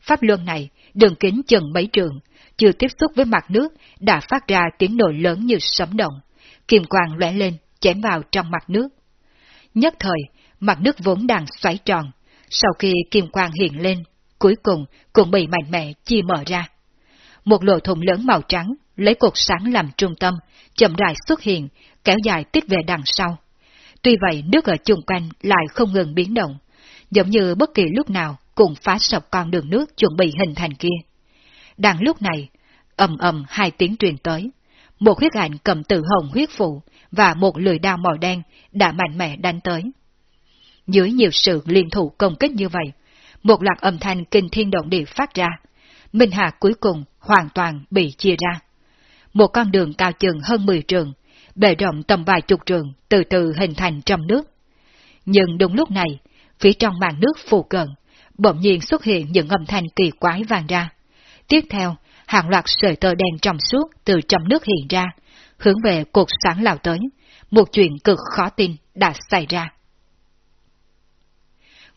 Pháp luân này, đường kính chừng mấy trường, chưa tiếp xúc với mặt nước, đã phát ra tiếng nổ lớn như sấm động. Kim quang lóe lên, chém vào trong mặt nước. Nhất thời, mặt nước vốn đang xoáy tròn, sau khi kim quang hiện lên, cuối cùng cũng bị mạnh mẽ chia mở ra. Một lỗ thùng lớn màu trắng, lấy cột sáng làm trung tâm, chậm rãi xuất hiện, kéo dài tiếp về đằng sau. Tuy vậy nước ở chung quanh lại không ngừng biến động, giống như bất kỳ lúc nào cũng phá sập con đường nước chuẩn bị hình thành kia. Đang lúc này, ầm ầm hai tiếng truyền tới, một huyết ảnh cầm tự hồng huyết phụ và một lưỡi đao màu đen đã mạnh mẽ đánh tới. Dưới nhiều sự liên thủ công kích như vậy, một loạt âm thanh kinh thiên động địa phát ra, Minh Hà cuối cùng hoàn toàn bị chia ra. Một con đường cao chừng hơn 10 trường, bề rộng tầm vài chục trường từ từ hình thành trong nước. Nhưng đúng lúc này, phía trong màn nước phù cận, bỗng nhiên xuất hiện những âm thanh kỳ quái vang ra. Tiếp theo, hàng loạt sợi tơ đen trong suốt từ trong nước hiện ra, hướng về cột sáng lao tới. Một chuyện cực khó tin đã xảy ra.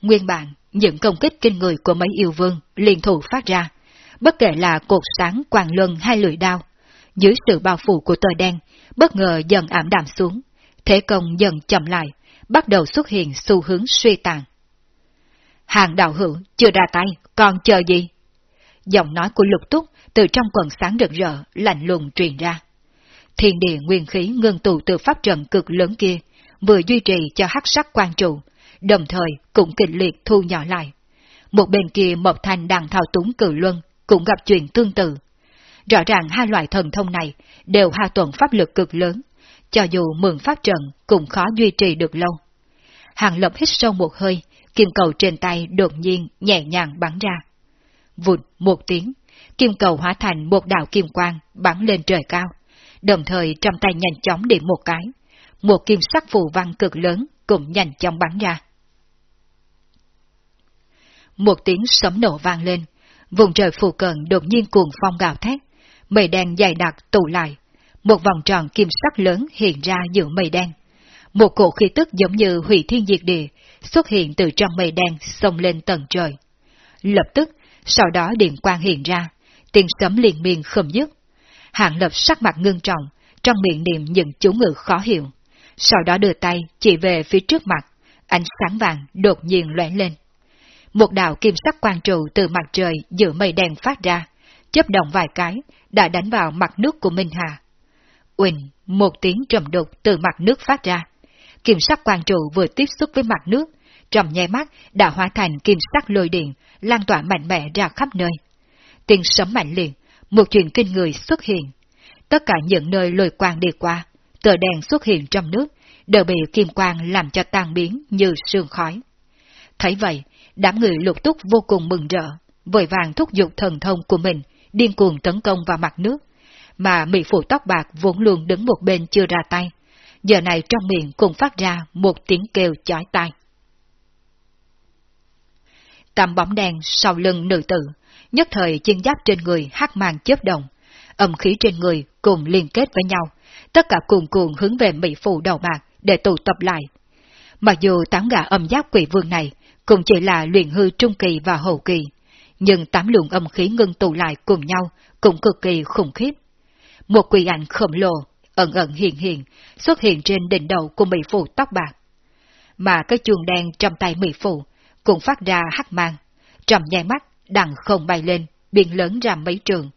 Nguyên bản, những công kích kinh người của mấy yêu vương liên thủ phát ra, bất kể là cột sáng, quàng luân hay lưỡi đao, dưới sự bao phủ của tờ đen, bất ngờ dần ảm đạm xuống, thế công dần chậm lại, bắt đầu xuất hiện xu hướng suy tàn. Hàng đạo hữu chưa ra tay, còn chờ gì? Giọng nói của lục túc từ trong quần sáng rực rỡ, lạnh lùng truyền ra. Thiên địa nguyên khí ngưng tụ từ pháp trận cực lớn kia, vừa duy trì cho hắc sắc quan trụ, đồng thời cũng kịch liệt thu nhỏ lại. Một bên kia Mộc Thanh đang thao túng cử luân, cũng gặp chuyện tương tự. Rõ ràng hai loại thần thông này đều hao tuần pháp lực cực lớn, cho dù mượn pháp trận cũng khó duy trì được lâu. Hàng lập hít sâu một hơi, kim cầu trên tay đột nhiên nhẹ nhàng bắn ra. Vụt một tiếng, kim cầu hóa thành một đạo kim quang bắn lên trời cao, đồng thời trong tay nhanh chóng điểm một cái. Một kim sắc phù văn cực lớn cũng nhanh chóng bắn ra. Một tiếng sấm nổ vang lên, vùng trời phù cận đột nhiên cuồng phong gào thét, mây đen dày đặc tụ lại, một vòng tròn kim sắc lớn hiện ra giữa mây đen. Một cổ khí tức giống như hủy thiên diệt địa xuất hiện từ trong mây đen xông lên tầng trời. Lập tức, sau đó điện quang hiện ra, tiếng sấm liền miên không dứt. Hạng lập sắc mặt ngưng trọng, trong miệng niệm những chú ngữ khó hiểu. Sau đó đưa tay chỉ về phía trước mặt, ánh sáng vàng đột nhiên lóe lên. Một đạo kim sắc quang trụ từ mặt trời giữa mây đen phát ra, chớp động vài cái, đã đánh vào mặt nước của Minh Hà. Uỳnh, một tiếng trầm đục từ mặt nước phát ra. Kim sắc quang trụ vừa tiếp xúc với mặt nước, trong nháy mắt đã hóa thành kim sắc lôi điện, lan tỏa mạnh mẽ ra khắp nơi. Tiếng sấm mạnh liền, một chuyện kinh người xuất hiện. Tất cả những nơi lôi quang đi qua, tờ đèn xuất hiện trong nước, đều bị kim quang làm cho tan biến như sương khói. Thấy vậy, đám người lục túc vô cùng mừng rỡ, vội vàng thúc giục thần thông của mình, điên cuồng tấn công vào mặt nước, mà mỹ phụ tóc bạc vốn luôn đứng một bên chưa ra tay. Giờ này trong miệng cũng phát ra một tiếng kêu chói tai. Tầm bóng đen sau lưng nữ tử, nhất thời chân giáp trên người hắc màn chớp động, âm khí trên người cùng liên kết với nhau, tất cả cuồn cuộn hướng về mỹ phụ đầu bạc để tụ tập lại. Mặc dù tám gã âm giáp quỷ vương này cũng chỉ là luyện hư trung kỳ và hậu kỳ, nhưng tám luồng âm khí ngưng tụ lại cùng nhau cũng cực kỳ khủng khiếp. Một quỷ ảnh khổng lồ, ẩn ẩn hiện hiện, xuất hiện trên đỉnh đầu của mỹ phụ tóc bạc. Mà cái chuồng đen trong tay mỹ phụ cũng phát ra hắc mang, trầm nhai mắt, đằng không bay lên, biến lớn ra mấy trường.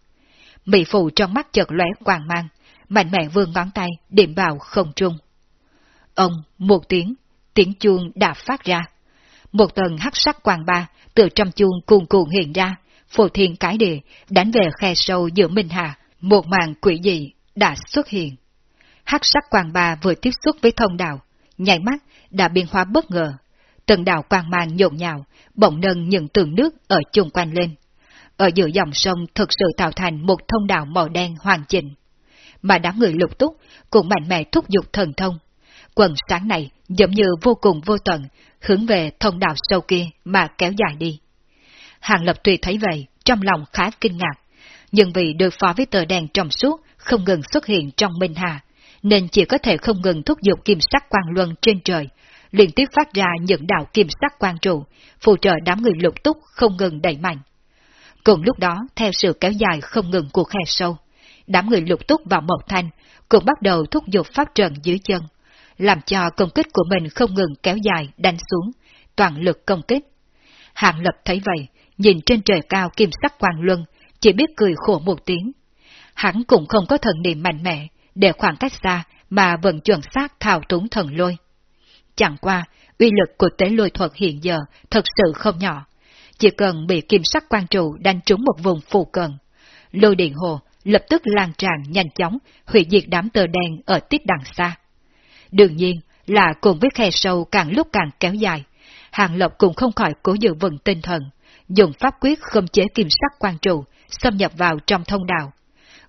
Mỹ phụ trong mắt chợt lóe quang mang, mạnh mẽ vươn ngón tay, điểm vào không trung. Ông, một tiếng, tiếng chuông đã phát ra. Một tầng hắc sắc quang ba từ trong chuông cuồn cuộn hiện ra, phổ thiên cái địa đánh về khe sâu giữa Minh Hà, một màn quỷ dị đã xuất hiện. Hắc sắc quang ba vừa tiếp xúc với thông đạo, nhảy mắt đã biến hóa bất ngờ. Từng đạo quang mang nhộn nhạo, bỗng nâng những tường nước ở chung quanh lên. Ở giữa dòng sông thực sự tạo thành một thông đạo màu đen hoàn chỉnh. Mà đám người lục túc cũng mạnh mẽ thúc giục thần thông. Quần sáng này giống như vô cùng vô tận, hướng về thông đạo sâu kia mà kéo dài đi. Hàng Lập tùy thấy vậy, trong lòng khá kinh ngạc, nhưng vì đối phó với tờ đèn trong suốt không ngừng xuất hiện trong Minh Hà, nên chỉ có thể không ngừng thúc giục kim sắc quang luân trên trời, liên tiếp phát ra những đạo kim sắc quang trụ, phù trợ đám người lục túc không ngừng đẩy mạnh. Cùng lúc đó, theo sự kéo dài không ngừng của khe sâu, đám người lục túc vào một thanh cũng bắt đầu thúc giục pháp trận dưới chân, làm cho công kích của mình không ngừng kéo dài đánh xuống, toàn lực công kích. Hạng lập thấy vậy, nhìn trên trời cao kim sắc quang luân, chỉ biết cười khổ một tiếng. Hắn cũng không có thần niệm mạnh mẽ, để khoảng cách xa mà vẫn chuẩn xác thao túng thần lôi. Chẳng qua, uy lực của tế lôi thuật hiện giờ thật sự không nhỏ. Chỉ cần bị kim sắc quan trụ đánh trúng một vùng phù cận, lôi điện hồ lập tức lan tràn nhanh chóng, hủy diệt đám tờ đen ở tiết đằng xa. Đương nhiên là cùng với khe sâu càng lúc càng kéo dài, Hàng Lộc cũng không khỏi cố giữ vững tinh thần, dùng pháp quyết khống chế kim sắc quan trụ, xâm nhập vào trong thông đạo.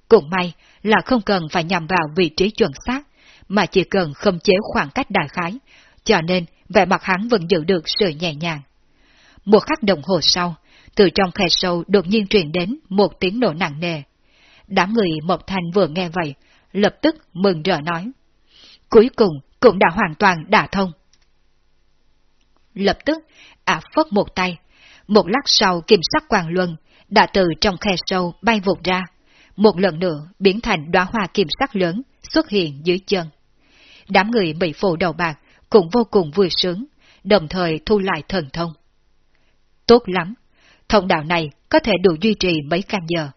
Cũng may là không cần phải nhằm vào vị trí chuẩn xác, mà chỉ cần khống chế khoảng cách đại khái, cho nên vẻ mặt hắn vẫn giữ được sự nhẹ nhàng. Một khắc đồng hồ sau, từ trong khe sâu đột nhiên truyền đến một tiếng nổ nặng nề. Đám người Mộc Thanh vừa nghe vậy, lập tức mừng rỡ nói. Cuối cùng cũng đã hoàn toàn đả thông. Lập tức, ả phất một tay. Một lát sau kiểm sắc quang luân, đã từ trong khe sâu bay vụt ra. Một lần nữa biến thành đóa hoa kiểm sắc lớn xuất hiện dưới chân. Đám người bị phù đầu bạc cũng vô cùng vui sướng, đồng thời thu lại thần thông. Tốt lắm, thông đạo này có thể đủ duy trì mấy canh giờ,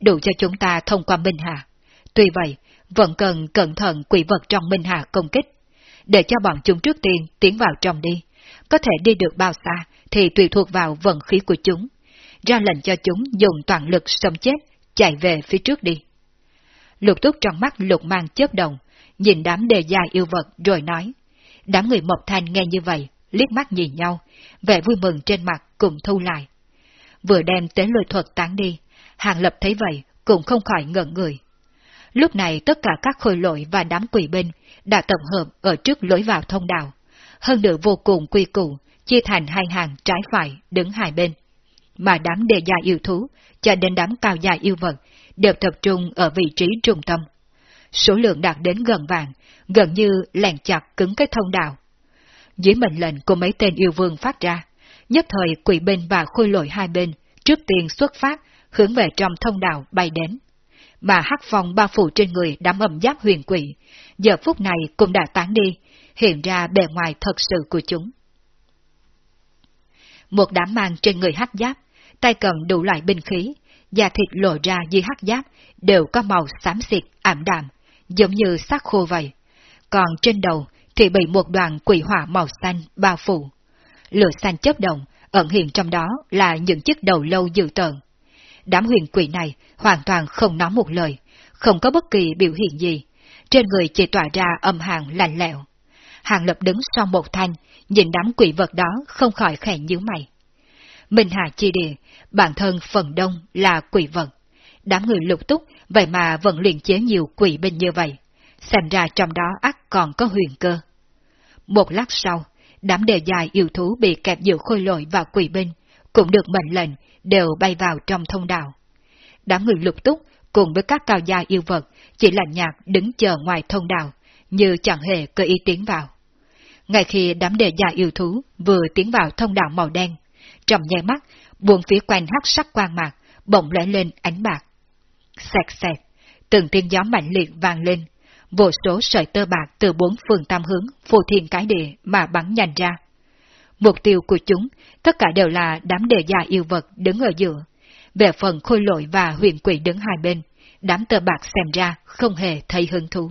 đủ cho chúng ta thông qua Minh Hà. Tuy vậy, vẫn cần cẩn thận quỷ vật trong Minh Hà công kích, để cho bọn chúng trước tiên tiến vào trong đi. Có thể đi được bao xa thì tùy thuộc vào vận khí của chúng. Ra lệnh cho chúng dùng toàn lực sống chết, chạy về phía trước đi. Lục túc trong mắt lục mang chớp động, nhìn đám đề dài yêu vật rồi nói. Đám người Mộc Thanh nghe như vậy, liếc mắt nhìn nhau, vẻ vui mừng trên mặt cùng thu lại. Vừa đem tế lôi thuật tán đi, Hàng Lập thấy vậy cũng không khỏi ngẩn người. Lúc này tất cả các khôi lội và đám quỷ binh đã tập hợp ở trước lối vào thông đạo, hơn nữa vô cùng quy củ, chia thành hai hàng trái phải đứng hai bên. Mà đám đề gia yêu thú, cho đến đám cao gia yêu vật, đều tập trung ở vị trí trung tâm. Số lượng đạt đến gần vàng, gần như lèn chặt cứng cái thông đạo. Dưới mệnh lệnh của mấy tên yêu vương phát ra, nhất thời quỷ bên và khôi lội hai bên, trước tiên xuất phát, hướng về trong thông đạo bay đến. Mà hắc phong bao phủ trên người đám ẩm giáp huyền quỷ, giờ phút này cũng đã tán đi, hiện ra bề ngoài thật sự của chúng. Một đám mang trên người hắc giáp, tay cầm đủ loại binh khí, da thịt lộ ra dưới hắc giáp, đều có màu xám xịt, ảm đạm, giống như xác khô vậy. Còn trên đầu thì bị một đoàn quỷ hỏa màu xanh bao phủ. Lửa xanh chớp động, ẩn hiện trong đó là những chiếc đầu lâu dữ tợn. Đám huyền quỷ này hoàn toàn không nói một lời, không có bất kỳ biểu hiện gì, trên người chỉ tỏa ra âm hàng lạnh lẽo. Hàng lập đứng sau một thanh, nhìn đám quỷ vật đó không khỏi khẽ nhíu mày. Minh Hà chi địa, bản thân phần đông là quỷ vật. Đám người lục túc, vậy mà vẫn luyện chế nhiều quỷ binh như vậy. Xem ra trong đó ắt còn có huyền cơ. Một lát sau, đám đề dài yêu thú bị kẹp giữa khôi lội và quỷ binh, cũng được mệnh lệnh, đều bay vào trong thông đạo. Đám người lục túc cùng với các cao gia yêu vật chỉ là nhạc đứng chờ ngoài thông đạo, như chẳng hề cơ ý tiến vào. Ngay khi đám đề gia yêu thú vừa tiến vào thông đạo màu đen, trong nháy mắt, buồn phía quanh hắc sắc quang mạc, bỗng lóe lên ánh bạc. Xẹt xẹt, từng tiếng gió mạnh liệt vang lên, vô số sợi tơ bạc từ bốn phương tam hướng phù thiên cái địa mà bắn nhanh ra. Mục tiêu của chúng, tất cả đều là đám đề gia yêu vật đứng ở giữa. Về phần khôi lội và huyền quỷ đứng hai bên, đám tơ bạc xem ra không hề thấy hứng thú.